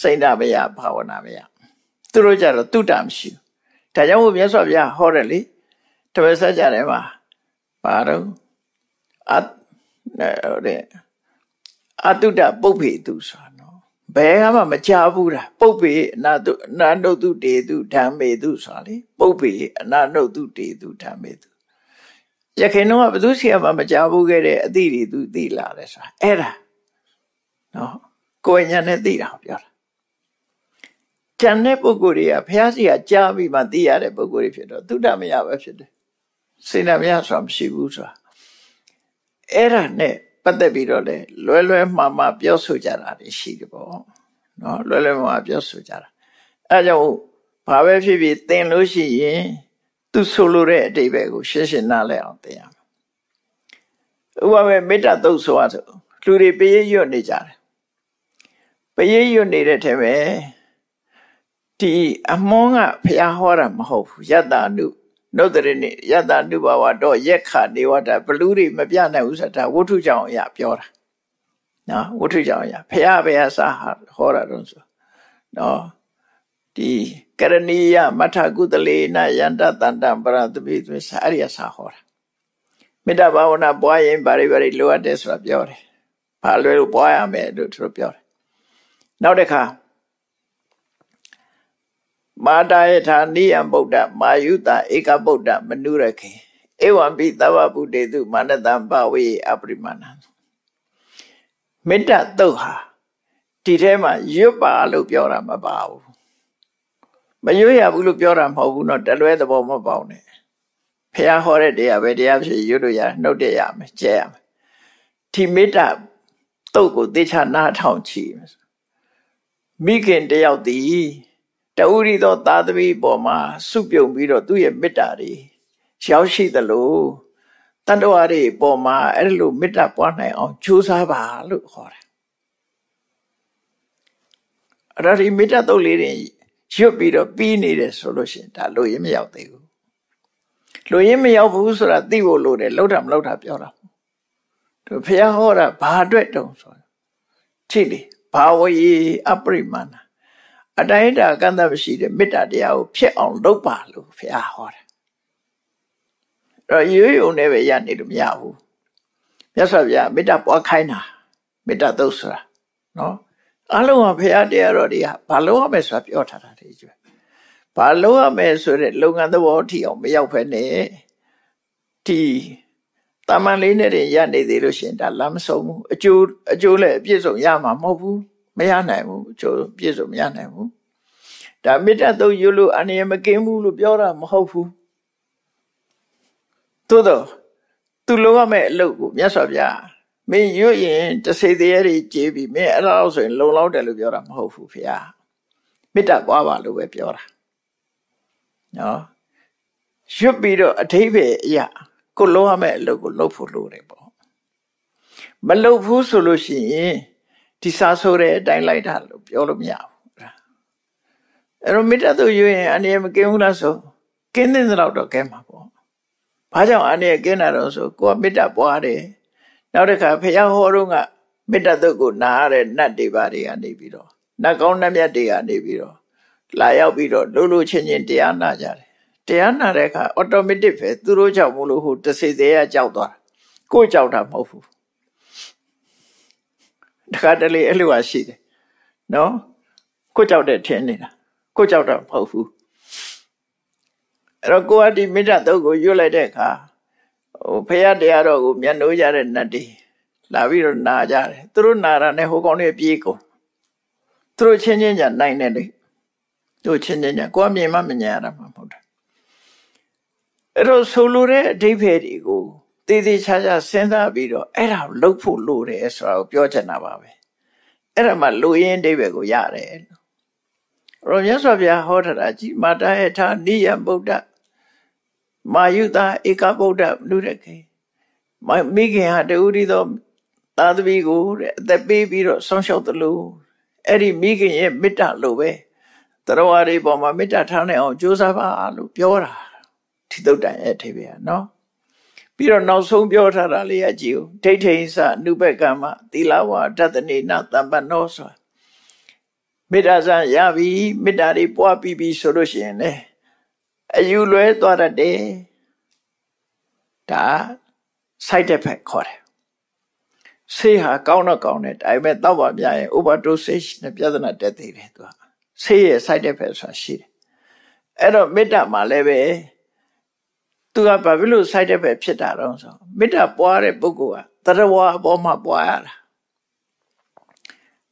စိတ်တမယဘာဝနာမယသူတို့ကြတော့တုတ္တမရှိဘူးဒါကြောင့်မို့မြတ်စွာဘုရားဟောတယ်လေတပည့်ဆက်ကြတယ်မှာဘာတော့အတဲ့အတုတ္တပုပ္ပေတုဆိုတာနော် ဘယ်ကမှမကြဘူးတာပုပ္ပေအနာတုအနာနုတုတေတုဓမ္မေတုဆိုတာလေပုပ္ပေအနာနုတုတေတုဓမ္မေတုရခင်တော့ဘသူစီကမှမကြဘူးခဲ့တဲ့အသည့်တွေသူသိလာတယ်ဆိုတာအဲ့ဒါနော်ကိုယ်ညာနဲ့သိတာပြောတာကျန်တဲ့ပုဂ္ဂိုလ်တွေကဘုရားစီကကြားပြီးမှသိရတဲ့ပုဂ္ဂိုလ်တွေဖြစ်တော့သုဒ္ဓမယပဲဖြစ်တယ်စေနာမယဆိုတာမရှိဘူးဆိုတာအဲ့ဒါနဲ့ ပတ်သက်ပြီးတော့လေလွယ်လွယ်မှားမှားပြောဆိုကြတာရှိတယ်ပေါ့နော်လွယ်လွယ်မှားပြောဆိုကြတာအဲကြောင့်ဘာပဲဖြစ်ဖြစ်သင်လို့ရှိရင်သူဆိုလိုတဲ့အတိပ္ပယ်ကိုရှင်းရှင်းနားလည်အောင်သင်ရမယ်ဥပမာမေတ္တာသုတ်ဆိုရဆိုလူတွေပရိရွတ်နေကြတယ်ပရိရွတ်နေတဲ့ထဲမှာဒီအမောင်းကဖျားဟောတာမဟုတ်ဘူးယတ္တနု နုဒရဏိယတ္တနုဘဝတော့ယက်ခနေဝတ္တဘလူတွေမပြနိုင်ဘူးဆိုတာဝဋ္ထုကြောင့်အရာပြောတာနော်ဝဋ္ထုကြောင့်အရာဖျားဘယ်ဟာစာဟောတာတော့ဆိုနော်ဒီကရဏီယမထကုတလေနယန္တတန္တပရတပိသစာအရိယစာဟောတာမေတ္တာဘာဝနာပွားရင်ဘာတွေဘာတွေလိုအပ်တယ်ဆိုတာပြောတယ်ဘာလွယ်လို့ပွားရမယ်လို့သူတို့ပြောတယ်နောက်တစ်ခါ မာတာယထာနိယံဗုဒ္ဓမာယုတဧကဗုဒ္ဓမနုရခေဧဝံပိသဗ္ဗဗုတေတုမာနတံပဝေအပရိမဏံမေတ္တာတုတ်ဟာဒီထဲမှာရွတ်ပါလို့ပြောတာမပါဘူးမရွတ်ရဘူးလို့ပြောတာမဟုတ်ဘူးเนาะတလွဲသဘောမပေါက်နဲ့ဖះဟောတဲ့တရားပဲတရားဖြစ်ရွတ်လို့ရနှုတ်တဲ့ရမယ်ကျဲရမယ်ဒီမေတ္တာတုတ်ကိုသေချာနားထောင်ချီမိခင်တယောက်တည် တဥရီသောသာသမီပေါ်မှာစုပြုံပြီးတော့သူ့ရဲ့မေတ္တာတွေရောက်ရှိသလိုတန်တဝါတွေပေါ်မှာအဲ့လိုမေတ္တာပွားနိုင်အောင်ကြိုးစားပါလို့ခေါ်တယ်အဲ့ဒါဒီမေတ္တာတုတ်လေးတွေရွတ်ပြီးတော့ပြီးနေတယ်ဆိုလို့ရှိရင်ဒါလိုရင်းမရောက်သေးဘူးလိုရင်းမရောက်ဘူးဆိုတာသိဖို့လိုတယ်လောက်တာမလောက်တာပြောတာသူဖះဟောတာဘာအတွက်တုံးဆိုကြည့်လေဘာဝေအပရိမာဏ အတိုင်းတာကန့်သတ်မရှိတဲ့မေတ္တာတရားကိုဖြစ်အောင်လုပ်ပါလို့ဖះဟောတယ်အဲ့ရိုးရုံနဲ့ပဲရနေလို့မရဘူးမြတ်စွာဘုရားမေတ္တာပွားခိုင်းတာမေတ္တာသုတ်ဆိုတာနော်အလုံးကဖះတရားတော်တွေကဘာလို့ရမယ်ဆိုတာပြောထားတာဒီကျွဘာလို့ရမယ်ဆိုတဲ့လုပ်ငန်းသဘောထီအောင်မရောက်ဖ ೇನೆ ဒီတာမန်လေးနဲ့တင်ရနေသေးလို့ရှင်ဒါလမ်းမဆုံးဘူးအကျိုးအကျိုးလည်းအပြည့်စုံရမှာမဟုတ်ဘူး မရနိုင်ဘူးအကျိုးပြည့်စုံမရနိုင်ဘူးဒါမေတ္တာသုံးရွလို့အနေရမကင်းဘူးလို့ပြောတာမဟုတ်ဘူးသို့တော့သူလိုရမယ့်အလုပ်ကိုမြတ်စွာဘုရားမင်းရွတ်ရင်တစေတရားတွေကြေးပြီးမင်းအဲ့ဒါဆိုရင်လုံလောက်တယ်လို့ပြောတာမဟုတ်ဘူးဖေဟာမေတ္တာပွားပါလို့ပဲပြောတာနော်ရွတ်ပြီးတော့အထိပ္ပယ်အရာကိုလုံးရမယ့်အလုပ်ကိုလုပ်ဖို့လိုတယ်ပေါ့မလုပ်ဘူးဆိုလို့ရှိရင် ဒီစားဆိုတဲ့အတိုင်းလိုက်တာလို့ပြောလို့မရဘူးအဲ့တော့မေတ္တာသူရွရင်အနေမကင်းဘူးလားဆိုကင်းတဲ့တော့တော့ကဲမှာပေါ့ဘာကြောင့်အနေကင်းတာတော့ဆိုကိုကမေတ္တာပွားတယ်နောက်တစ်ခါဖះဟောတော့ကမေတ္တာတုတ်ကိုနားရတဲ့နတ်တွေပါတွေကနေပြီးတော့နတ်ကောင်းနတ်မြတ်တွေကနေပြီးတော့လာရောက်ပြီးတော့လှုပ်လှုပ်ချင်းချင်းတရားနာကြတယ်တရားနာတဲ့အခါ automatic ပဲသူတို့ကြောင့်မလို့ဟိုတစေသေးရကြောက်သွားတာကိုကြောက်တာမဟုတ်ဘူး တခါတလေအဲ့လိုပါရှိတယ်နော်ကိုကြောက်တဲ့ထင်နေတာကိုကြောက်တာမဟုတ်ဘူးအဲ့တော့ကိုကဒီမေတ္တာတုတ်ကိုရွတ်လိုက်တဲ့အခါဟိုဖရာတရားတော်ကိုမျက်နှိုးကြတဲ့နတ်တွေလာပြီးတော့နာကြတယ်သူတို့နာတာနဲ့ဟိုကောင်တွေပြေးကုန်သူတို့ချင်းချင်းကြနိုင်တယ်လေတို့ချင်းချင်းကြကိုယ်မြင်မှမမြင်ရတာမှမဟုတ်တာအဲ့တော့ဆိုလိုတဲ့အဓိပ္ပာယ်တွေကို တည်တည်ချာချာစဉ်းစားပြီးတော့အဲ့ဒါကိုလှုပ်ဖို့လိုတယ်ဆိုတာကိုပြောချင်တာပါပဲအဲ့ဒါမှလူရင်းအဓိပ္ပာယ်ကိုရတယ်လို့ရောမြတ်စွာဘုရားဟောထားတာကြည်မာတာယထာနိယဗုဒ္ဓမာယုတာဧကဗုဒ္ဓလူရကေမိခင်ဟာတူရီသောသာသမီကိုတဲ့အသက်ပေးပြီးတော့ဆောင်းလျှောက်သလိုအဲ့ဒီမိခင်ရဲ့မေတ္တာလိုပဲတရားဝါတွေပေါ်မှာမေတ္တာထားနိုင်အောင်ကြိုးစားပါလို့ပြောတာဒီသုတ်တန်ရဲ့အထိပ္ပယ်နော် ပြီးတော့နောက်ဆုံးပြောထားတာလေးအကြည့်ဦးဒိဋ္ဌိစနုဘကမ္မသီလဝါတတနေနတမ္ပနောဆိုမေတ္တာစံရပြီမေတ္တာတွေပွားပြီးပြီဆိုလို့ရှိရင်လေအယူလွဲသွားတတ်တယ်ဒါ side effect ခေါ်တယ်ဆေးဟာကောင်းတော့ကောင်းတယ်ဒါပေမဲ့တောက်ပါပြရင် overdosage နဲ့ပြဿနာတက်သေးတယ်သူကဆေးရဲ့ side effect ဆိုတာရှိတယ်အဲ့တော့မေတ္တာမှာလည်းပဲ သူကဘာဖြစ်လို့ side effect ဖြစ်တာတော့ဆိုမေတ္တာပွားတဲ့ပုဂ္ဂိုလ်ကတရဝအပေါ်မှာပွားရတာ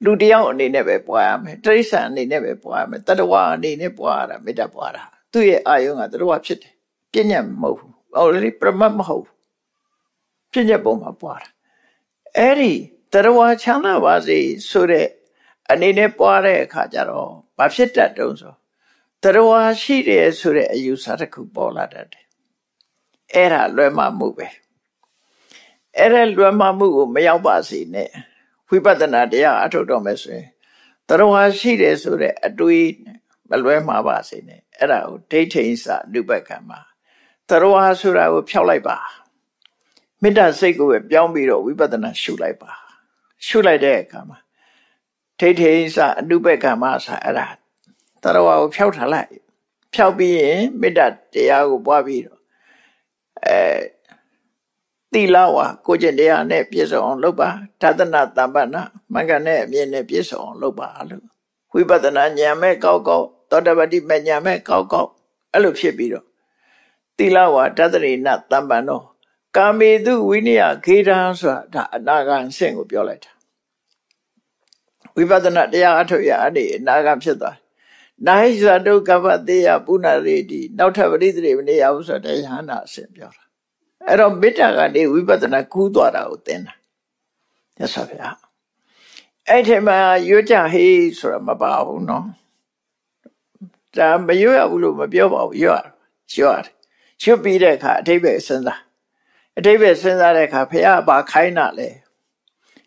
လူတယောက်အနေနဲ့ပဲပွားရမယ်တိရစ္ဆာန်အနေနဲ့ပဲပွားရမယ်တရဝအနေနဲ့ပွားရတာမေတ္တာပွားတာသူ့ရဲ့အာယုံကတရဝဖြစ်တယ်ပြဉ္ညာမဟုတ်ဘူး already ပရမတ်မဟုတ်ဘူးပြဉ္ညာပုံမှာပွားတာအဲ့ဒီတရဝချမ်းသာပါစေဆိုတဲ့အနေနဲ့ပွားတဲ့အခါကျတော့ဘာဖြစ်တတ်တုံးဆိုတရဝရှိတယ်ဆိုတဲ့အယူဆတစ်ခုပေါ်လာတတ်တယ် အဲ့ဒါလွယ်မှမှုပဲအဲ့ဒါလွယ်မှမှုကိုမရောက်ပါစေနဲ့ဝိပဿနာတရားအထုတ်တော့မယ်ဆိုရင်တရဝရှိတယ်ဆိုတဲ့အတွေးမလွဲမှာပါစေနဲ့အဲ့ဒါကိုဒိဋ္ဌိစနုပကံမှာတရဝဆိုတာကိုဖျောက်လိုက်ပါမေတ္တာစိတ်ကိုပဲပြောင်းပြီးတော့ဝိပဿနာရှုလိုက်ပါရှုလိုက်တဲ့အခါမှာဒိဋ္ဌိစအနုပကံမှာဆိုအဲ့ဒါတရဝကိုဖျောက်ထားလိုက်ဖျောက်ပြီးရင်မေတ္တာတရားကိုပွားပြီးတော့ အဲသီလဝါကိုကျင့်တရားနဲ့ပြည့်စုံအောင်လုပ်ပါသဒ္ဒနာတမ္ပနာမင်္ဂနဲ့အမြင်နဲ့ပြည့်စုံအောင်လုပ်ပါလို့ဝိပဿနာဉာဏ်မဲ့ကောက်ကောက်သောတပတိမဉာဏ်မဲ့ကောက်ကောက်အဲ့လိုဖြစ်ပြီးတော့သီလဝါတတ္တရိနတမ္ပန်တော့ကာမေတုဝိနည်းခေတံဆိုတာဒါအနာဂံဆင့်ကိုပြောလိုက်တာဝိပဿနာတရားအထုတ်ရအနေအနာဂံဖြစ်သွား နာဟိဇာတုကပ္ပတေယပုဏ္ဏရေတိနောက်ထပ်ပရိသေမနေရဘူးဆိုတဲ့ယဟန္တာအစဉ်ပြောတာအဲ့တော့မေတ္တာကနေဝိပဿနာကူးသွားတာကိုသင်တာမြတ်စွာဘုရားအဲ့ဒီမှာရွတ်ကြဟေးဆိုတာမပါဘူးနော်ဒါမရွတ်ရဘူးလို့မပြောပါဘူးရွတ်ရွတ်ရွတ်ပြီးတဲ့အခါအထိပ္ပယ်စဉ်းစားအထိပ္ပယ်စဉ်းစားတဲ့အခါဘုရားဘာခိုင်းတာလဲ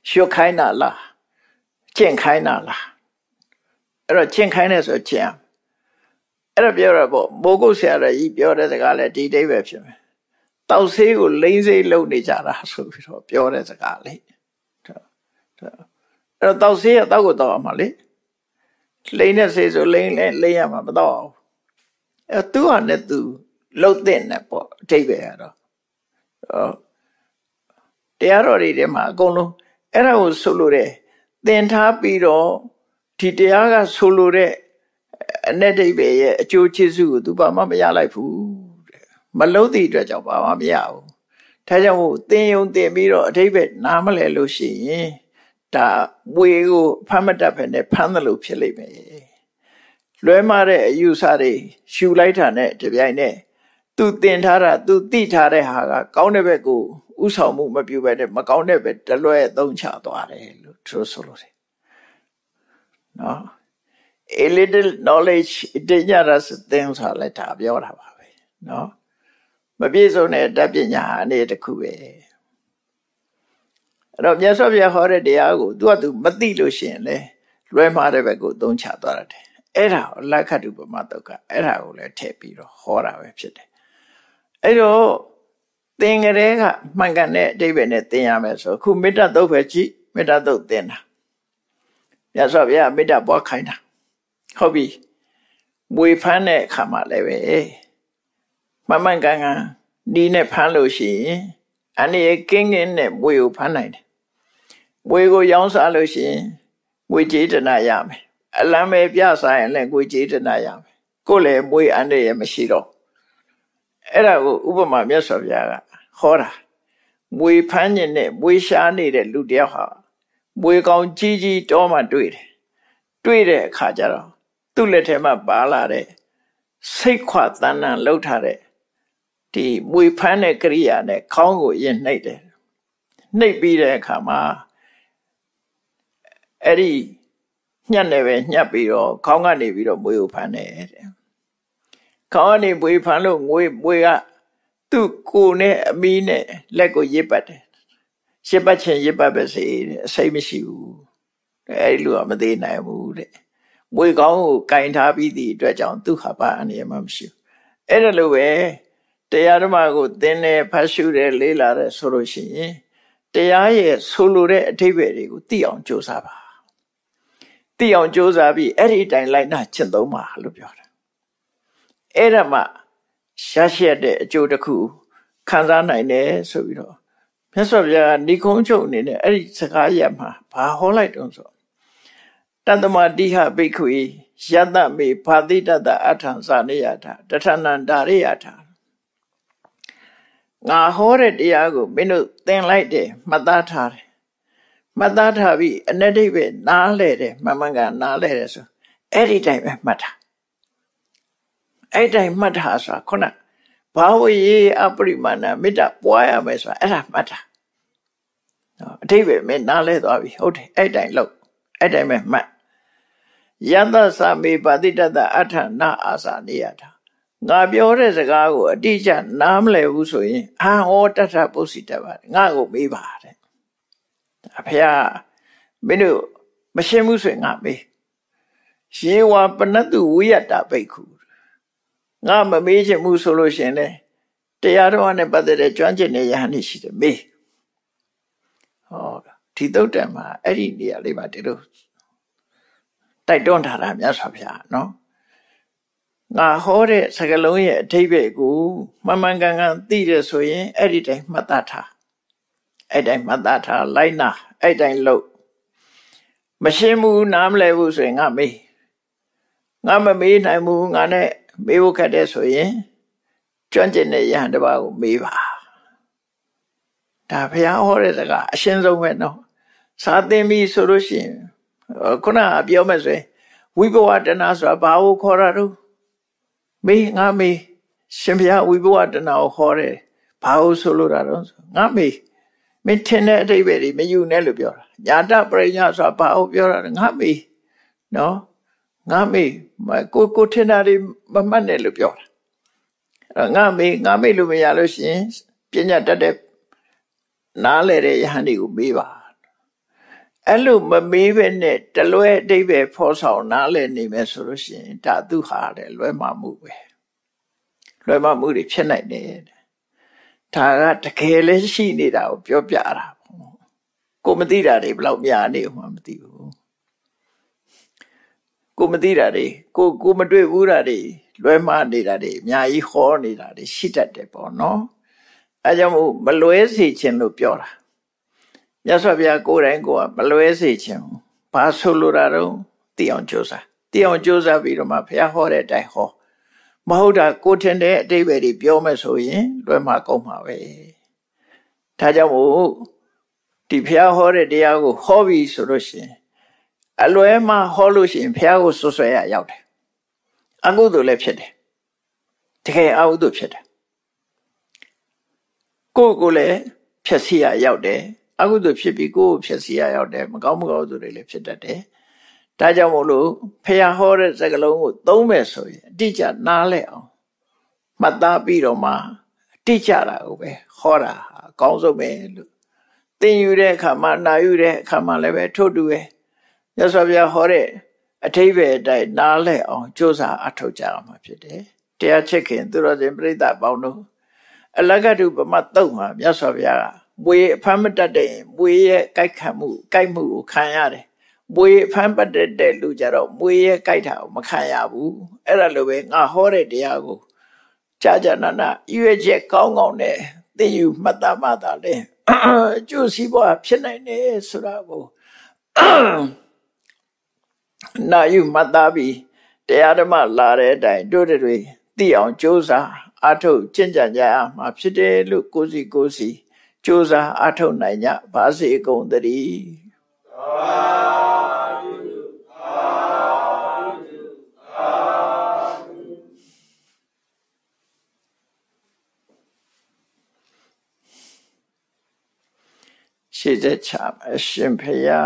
ရွတ်ခိုင်းတာလားကျင့်ခိုင်းတာလား အဲ့တော့ကျင့်ခိုင်းတယ်ဆိုကျင့်အဲ့တော့ပြောရပေါ့မိုးကုတ်ဆရာတော်ကြီးပြောတဲ့စကားလဲဒီအိဗယ်ဖြစ်မယ်တောက်ဆေးကိုလိမ့်ဆေးလုပ်နေကြတာဆိုပြီးတော့ပြောတဲ့စကားလေအဲ့တော့တောက်ဆေးကတောက်ကိုတောက်အောင်ပါလေလိမ့်တဲ့ဆေးဆိုလိမ့်လဲလိမ့်ရမှာမတော့အောင်အဲ့သူဟာနဲ့သူလှုပ်တဲ့နဲ့ပေါ့အထိပ္ပယ်ရတော့တရားတော်တွေထဲမှာအကုန်လုံးအဲ့ဒါကိုဆိုလို့တဲ့သင်ထားပြီးတော့ ဒီတရားကဆိုလိုတဲ့အ내ဒိဗေရဲ့အကျိုးကျေးဇူးကိုသူဘာမှမရလိုက်ဘူးတဲ့မလုံးသည့်အတွက်ကြောင့်ဘာမှမရဘူးဒါကြောင့်မို့သင်ယုံသင်ပြီးတော့အထိပ္ပယ်နားမလဲလို့ရှိရင်ဒါဝေကိုဖမ်းမတတ်ဖ ೇನೆ ဖမ်းတယ်လို့ဖြစ်လိမ့်မယ်လွဲမားတဲ့အယူဆတွေရှူလိုက်တာနဲ့တပြိုင်နက်သူတင်ထားတာသူတိထားတဲ့ဟာကကောင်းတဲ့ဘက်ကိုဥဆောင်မှုမပြုဘဲနဲ့မကောင်းတဲ့ဘက်တလွဲသုံးချသွားတယ်လို့သူဆိုလို့တယ် နော် a little knowledge တင်ကြတာစတင်ဆိုလိုက်တာပြောတာပါပဲနော်မပြည့်စုံတဲ့တတ်ပညာအနေတစ်ခုပဲအဲ့တော့မြတ်စွာဘုရားဟောတဲ့တရားကိုသူကသူမသိလို့ရှိရင်လေလွဲမှားတဲ့ဘက်ကိုသုံးချသွားတယ်အဲ့ဒါကိုလက်ခတုပမတုတ်ကအဲ့ဒါကိုလည်းထည့်ပြီးတော့ဟောတာပဲဖြစ်တယ်အဲ့တော့သင်္ကလေးကမှန်ကန်တဲ့အတိပ္ပယ်နဲ့သင်ရမယ်ဆိုခုမေတ္တာတုတ်ပဲကြည့်မေတ္တာတုတ်သင်တာ မြတ်စွာဘုရားမေတ္တာပွားခိုင်းတာဟုတ်ပြီမွေဖမ်းတဲ့အခါမှာလည်းပဲမမှန်ကန်ကန်ဒီနဲ့ဖမ်းလို့ရှိရင်အနေကင်းကင်းနဲ့မွေကိုဖမ်းနိုင်တယ်မွေကိုရောင်းစားလို့ရှိရင်ငွေကြေးတနာရမယ်အလံပဲပြစားရင်လည်းငွေကြေးတနာရမယ်ကိုယ်လည်းမွေအန္တရာယ်မရှိတော့အဲ့ဒါကိုဥပမာမြတ်စွာဘုရားကဟောတာမွေဖမ်းခြင်းနဲ့မွေရှားနေတဲ့လူတယောက်ဟာ မွေကောင်ကြီးကြီးတောမှတွေ့တယ်တွေ့တဲ့အခါကျတော့သူ့လက်ထဲမှာပါလာတဲ့စိတ်ခွတန်းတန်းလှုပ်ထားတဲ့ဒီမွေဖမ်းတဲ့ကရိယာနဲ့ခေါင်းကိုရင်နှိပ်တယ်နှိပ်ပြီးတဲ့အခါမှာအဲ့ဒီညှက်နဲ့ပဲညှက်ပြီးတော့ခေါင်းကနေပြီးတော့မွေကိုဖမ်းတယ်တဲ့ခေါင်းကနေမွေဖမ်းလို့ငွေမွေကသူ့ကိုယ်နဲ့အမီးနဲ့လက်ကိုရစ်ပတ်တယ် ရစ်ပတ်ခြင်းရစ်ပတ်ပဲစေတဲ့အစိမ့်မရှိဘူးအဲ့ဒီလူကမသေးနိုင်ဘူးတဲ့မွေကောင်းကိုကင်ထားပြီးသည့်အတွက်ကြောင့်သူဟာပါအနေမှမရှိဘူးအဲ့ဒါလိုပဲတရားဓမ္မကိုသင်တယ်ဖတ်ရှုတယ်လေးလာတယ်ဆိုလို့ရှိရင်တရားရဲ့ဆိုလိုတဲ့အထိပ္ပယ်တွေကိုသိအောင်ကြိုးစားပါသိအောင်ကြိုးစားပြီးအဲ့ဒီအတိုင်းလိုက်နာကျင့်သုံးပါလို့ပြောတာအဲ့ဒါမှရရှိတဲ့အကျိုးတစ်ခုခံစားနိုင်တယ်ဆိုပြီးတော့ မြတ်စွာဘုရားကဏိကုံးချုပ်အနေနဲ့အဲ့ဒီစကားရမှာဘာဟောလိုက်တုံးဆိုတတ္တမတိဟဘိက္ခွေယတမေဖာတိတတအထံဇာနေယထာတထဏံဒါရိယထာငါဟောတဲ့တရားကိုမင်းတို့သင်လိုက်တယ်မှတ်သားထားတယ်မှတ်သားထားပြီးအ내ဒိဗေနားလဲတယ်မှန်မှန်ကနားလဲတယ်ဆိုအဲ့ဒီတိုင်းပဲမှတ်တာအဲ့တိုင်းမှတ်တာဆိုတာခုန ဘာဝေအပရိမာဏမေတ္တာပွားရမယ်ဆိုတာအဲ့ဒါမှတ်တာနော်အထိပ္ပယ်မင်းနားလဲသွားပြီဟုတ်တယ်အဲ့တိုင်းလို့အဲ့တိုင်းပဲမှတ်ယတ္တသမေပါတိတတအဋ္ဌနာအာစာနေရတာငါပြောတဲ့စကားကိုအတိအကျနားမလည်ဘူးဆိုရင်အာဟောတထပုစီတပါငါ့ကိုမေးပါတဲ့အဖေကမင်းတို့မရှင်းဘူးဆိုရင်ငါမေးရေဝပနတုဝိယတဘိက္ခု ငါမမေးချင်ဘူးဆိုလို့ရှင်လေတရားတော်နဲ့ပတ်သက်တဲ့ကျွမ်းကျင်တဲ့ယဟန်ရှိတယ်မေးဟောဒီတုတ်တံမှာအဲ့ဒီနေရာလေးပါဒီလိုတိုက်တွန်းထားတာမြတ်စွာဘုရားနော်ငါဟောတဲ့စကားလုံးရဲ့အထိပ္ပယ်ကိုမှန်မှန်ကန်ကန်သိတယ်ဆိုရင်အဲ့ဒီတိုင်းမှတ်သားထားအဲ့တိုင်းမှတ်သားထားလိုက်နာအဲ့တိုင်းလုပ်မရှင်းဘူးနားမလဲဘူးဆိုရင်ငါမေးငါမမေးနိုင်ဘူးငါနဲ့ မေးဖို့ခက်တဲ့ဆိုရင်ကျွမ်းကျင်တဲ့ယဟန်တစ်ပါးကိုမေးပါဒါဘုရားဟောတဲ့စကားအရှင်းဆုံးပဲနော်စာသင်ပြီဆိုလို့ရှိရင်ခုနကပြောမယ်ဆိုရင်ဝိဘဝတဏဆိုတာဘာကိုခေါ်တာတော့မေးငါမေးရှင်ဘုရားဝိဘဝတဏကိုခေါ်တယ်ဘာကိုဆိုလိုတာတော့ငါမေးမင်းထင်တဲ့အတိတ်ပဲဒီမယူနဲ့လို့ပြောတာညာတပရိညာဆိုတာဘာကိုပြောတာငါမေးနော် ငါမေးကိုကိုထင်တာတွေမမှတ်နဲ့လို့ပြောတာအဲ့ငါမေးငါမေးလို့မရလို့ရှိရင်ပညာတတ်တဲ့နားလေတဲ့ယဟန်တွေကိုမေးပါအဲ့လိုမမေးပဲနဲ့တလွဲအတိတ်ပဲဖော်ဆောင်နားလည်နေမယ်ဆိုလို့ရှိရင်ဒါသူဟာတယ်လွဲမှားမှုပဲလွဲမှားမှုတွေဖြစ်နိုင်တယ်ဒါကတကယ်လည်းရှိနေတာကိုပြောပြတာကိုမသိတာတွေဘယ်လောက်များနေမှမသိဘူး ကိုမသိတာတွေကိုကိုမတွေ့ဘူးတာတွေလွဲမှားနေတာတွေအများကြီးဟောနေတာတွေရှိတတ်တယ်ပေါ့နော်အဲကြောင့်မို့မလွဲစေခြင်းလို့ပြောတာမြတ်စွာဘုရားကိုယ်တိုင်ကိုယ်ကမလွဲစေခြင်းဘာဆိုလိုတာတော့သိအောင်ကြိုးစားသိအောင်ကြိုးစားပြီးတော့မှဘုရားဟောတဲ့အတိုင်းဟောမဟုတ်တာကိုထင်တဲ့အတိတ်ပဲတွေပြောမယ်ဆိုရင်လွယ်မှာကုန်မှာပဲဒါကြောင့်မို့ဒီဘုရားဟောတဲ့တရားကိုဟောပြီဆိုလို့ရှိရင် အလွဲမှာဟောလို့ရှိရင်ဘုရားကိုဆွဆွဲရရောက်တယ်အကုသိုလ်လည်းဖြစ်တယ်တကယ်အကုသိုလ်ဖြစ်တယ်ကိုယ်ကိုလည်းဖြည့်စီရရောက်တယ်အကုသိုလ်ဖြစ်ပြီးကိုယ်ကိုဖြည့်စီရရောက်တယ်မကောင်းမကောင်းသူတွေလည်းဖြစ်တတ်တယ်ဒါကြောင့်မို့လို့ဖះဟောတဲ့စကားလုံးကိုသုံးမယ်ဆိုရင်အတိအကျနားလဲအောင်မှတ်သားပြီးတော့မှအတိအကျတာကိုပဲဟောတာအကောင်းဆုံးပဲလို့သင်ယူတဲ့အခါမှာနာယူတဲ့အခါမှာလည်းပဲထို့တူပဲ ရသော်ပြဟောတဲ့အထိပ္ပယ်အတိုင်းနားလဲအောင်ကြိုးစားအထောက်ကြရမှာဖြစ်တယ်တရားချစ်ခင်သူတော်စင်ပြိဿပေါင်းတို့အလကတုပမတ်တုံမှာမြတ်စွာဘုရားကမွေအဖမ်းမတတ်တဲ့မွေရဲ့ကြိုက်ခံမှုကြိုက်မှုကိုခံရတယ်မွေဖမ်းပတ်တဲ့လူကြတော့မွေရဲ့ကြိုက်တာကိုမခံရဘူးအဲ့ဒါလိုပဲငါဟောတဲ့တရားကိုကြာကြာနာနာရွေချက်ကောင်းကောင်းနဲ့သိယူမှတ်သားမှသာလေကျိုးစီးပွားဖြစ်နိုင်တယ်ဆိုတာကို နာယူမှတ်သားပြီးတရားဓမ္မလာတဲ့အတိုင်းတို့တွေသိအောင်ကြိုးစားအထုတ်ကျင့်ကြံကြရမှာဖြစ်တယ်လို့ကိုစီကိုစီကြိုးစားအထုတ်နိုင်ကြပါစေကုန်သတည်း ရှေ့သက်ချအရှင်ဖရာ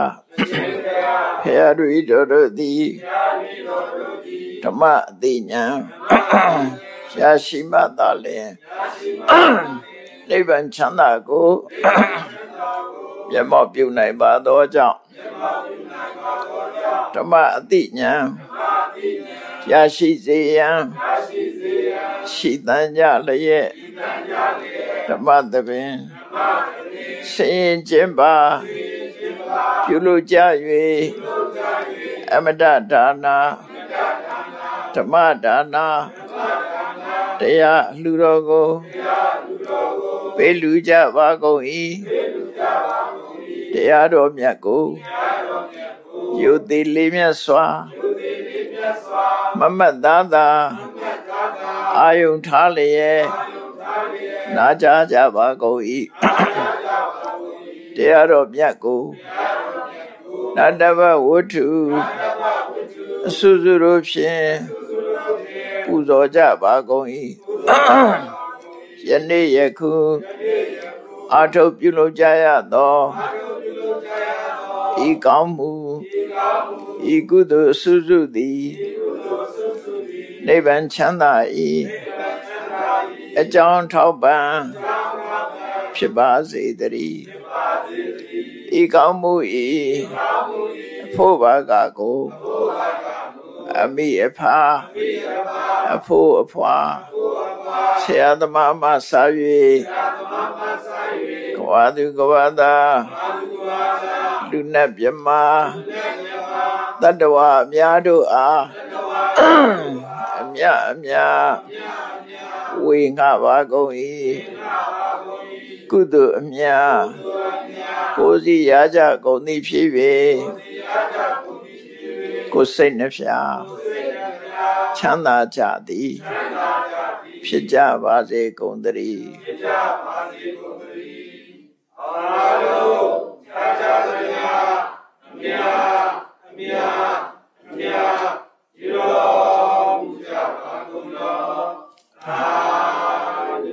ဖရာတို့တော်တို့သည်ဓမ္မအသိဉာဏ်ရရှိမှသာလျင်နိဗ္ဗာန်ချမ်းသာကိုမျက်မှောက်ပြုနိုင်ပါသောကြောင့်ဓမ္မအသိဉာဏ်ရရှိစေရန်ရှိတန်ကြလျက်ဓမ္မသဘင် ဆင်ခြင်းပါပြုလို့ကြ၍အမတဒါနာဓမ္မဒါနာတရားလူတော်ကိုပေးလူကြပါကုန်၏တရားတော်မြတ်ကိုယုတိလေးမြတ်စွာမမတ်သားသာအာယုံထားလျက် နာကြားကြပါကုန်၏တရားတော်မြတ်ကိုနတ္တဗဝတ္ထုအဆုစုတို့ဖြင့်ပူဇော်ကြပါကုန်၏ယနေ့ယခုအာထုတ်ပြုလုပ်ကြရသောဤကောင်းမှုဤကုသိုလ်ဆုစုသည်နိဗ္ဗာန်ချမ်းသာ၏ အကြောင်းထောက်ပံ့ဖြစ်ပါစေတည်းဤကောင်းမှုဤအဖို့ဘာကကိုအမိအဖာအဖို့အဖွာဆရာသမားမဆာ၍ကဝါသူကဝါသာလူနဲ့မြမတတ္တဝအများတို့အားအမြအမြ ဝေငှပါကုန်၏ကုသိုလ်အမြကိုယ်စီရကြကုန်သည်ဖြစ်၍ကိုယ်စိတ်နှဖျားချမ်းသာကြသည်ဖြစ်ကြပါစေကုန်သတည်းဖြစ်ကြပါစေကုန်သတည်းအာလုံးချာချာသမျှအမြအမြအမြဒီတော်မူကြပါကုန် သောအာမြ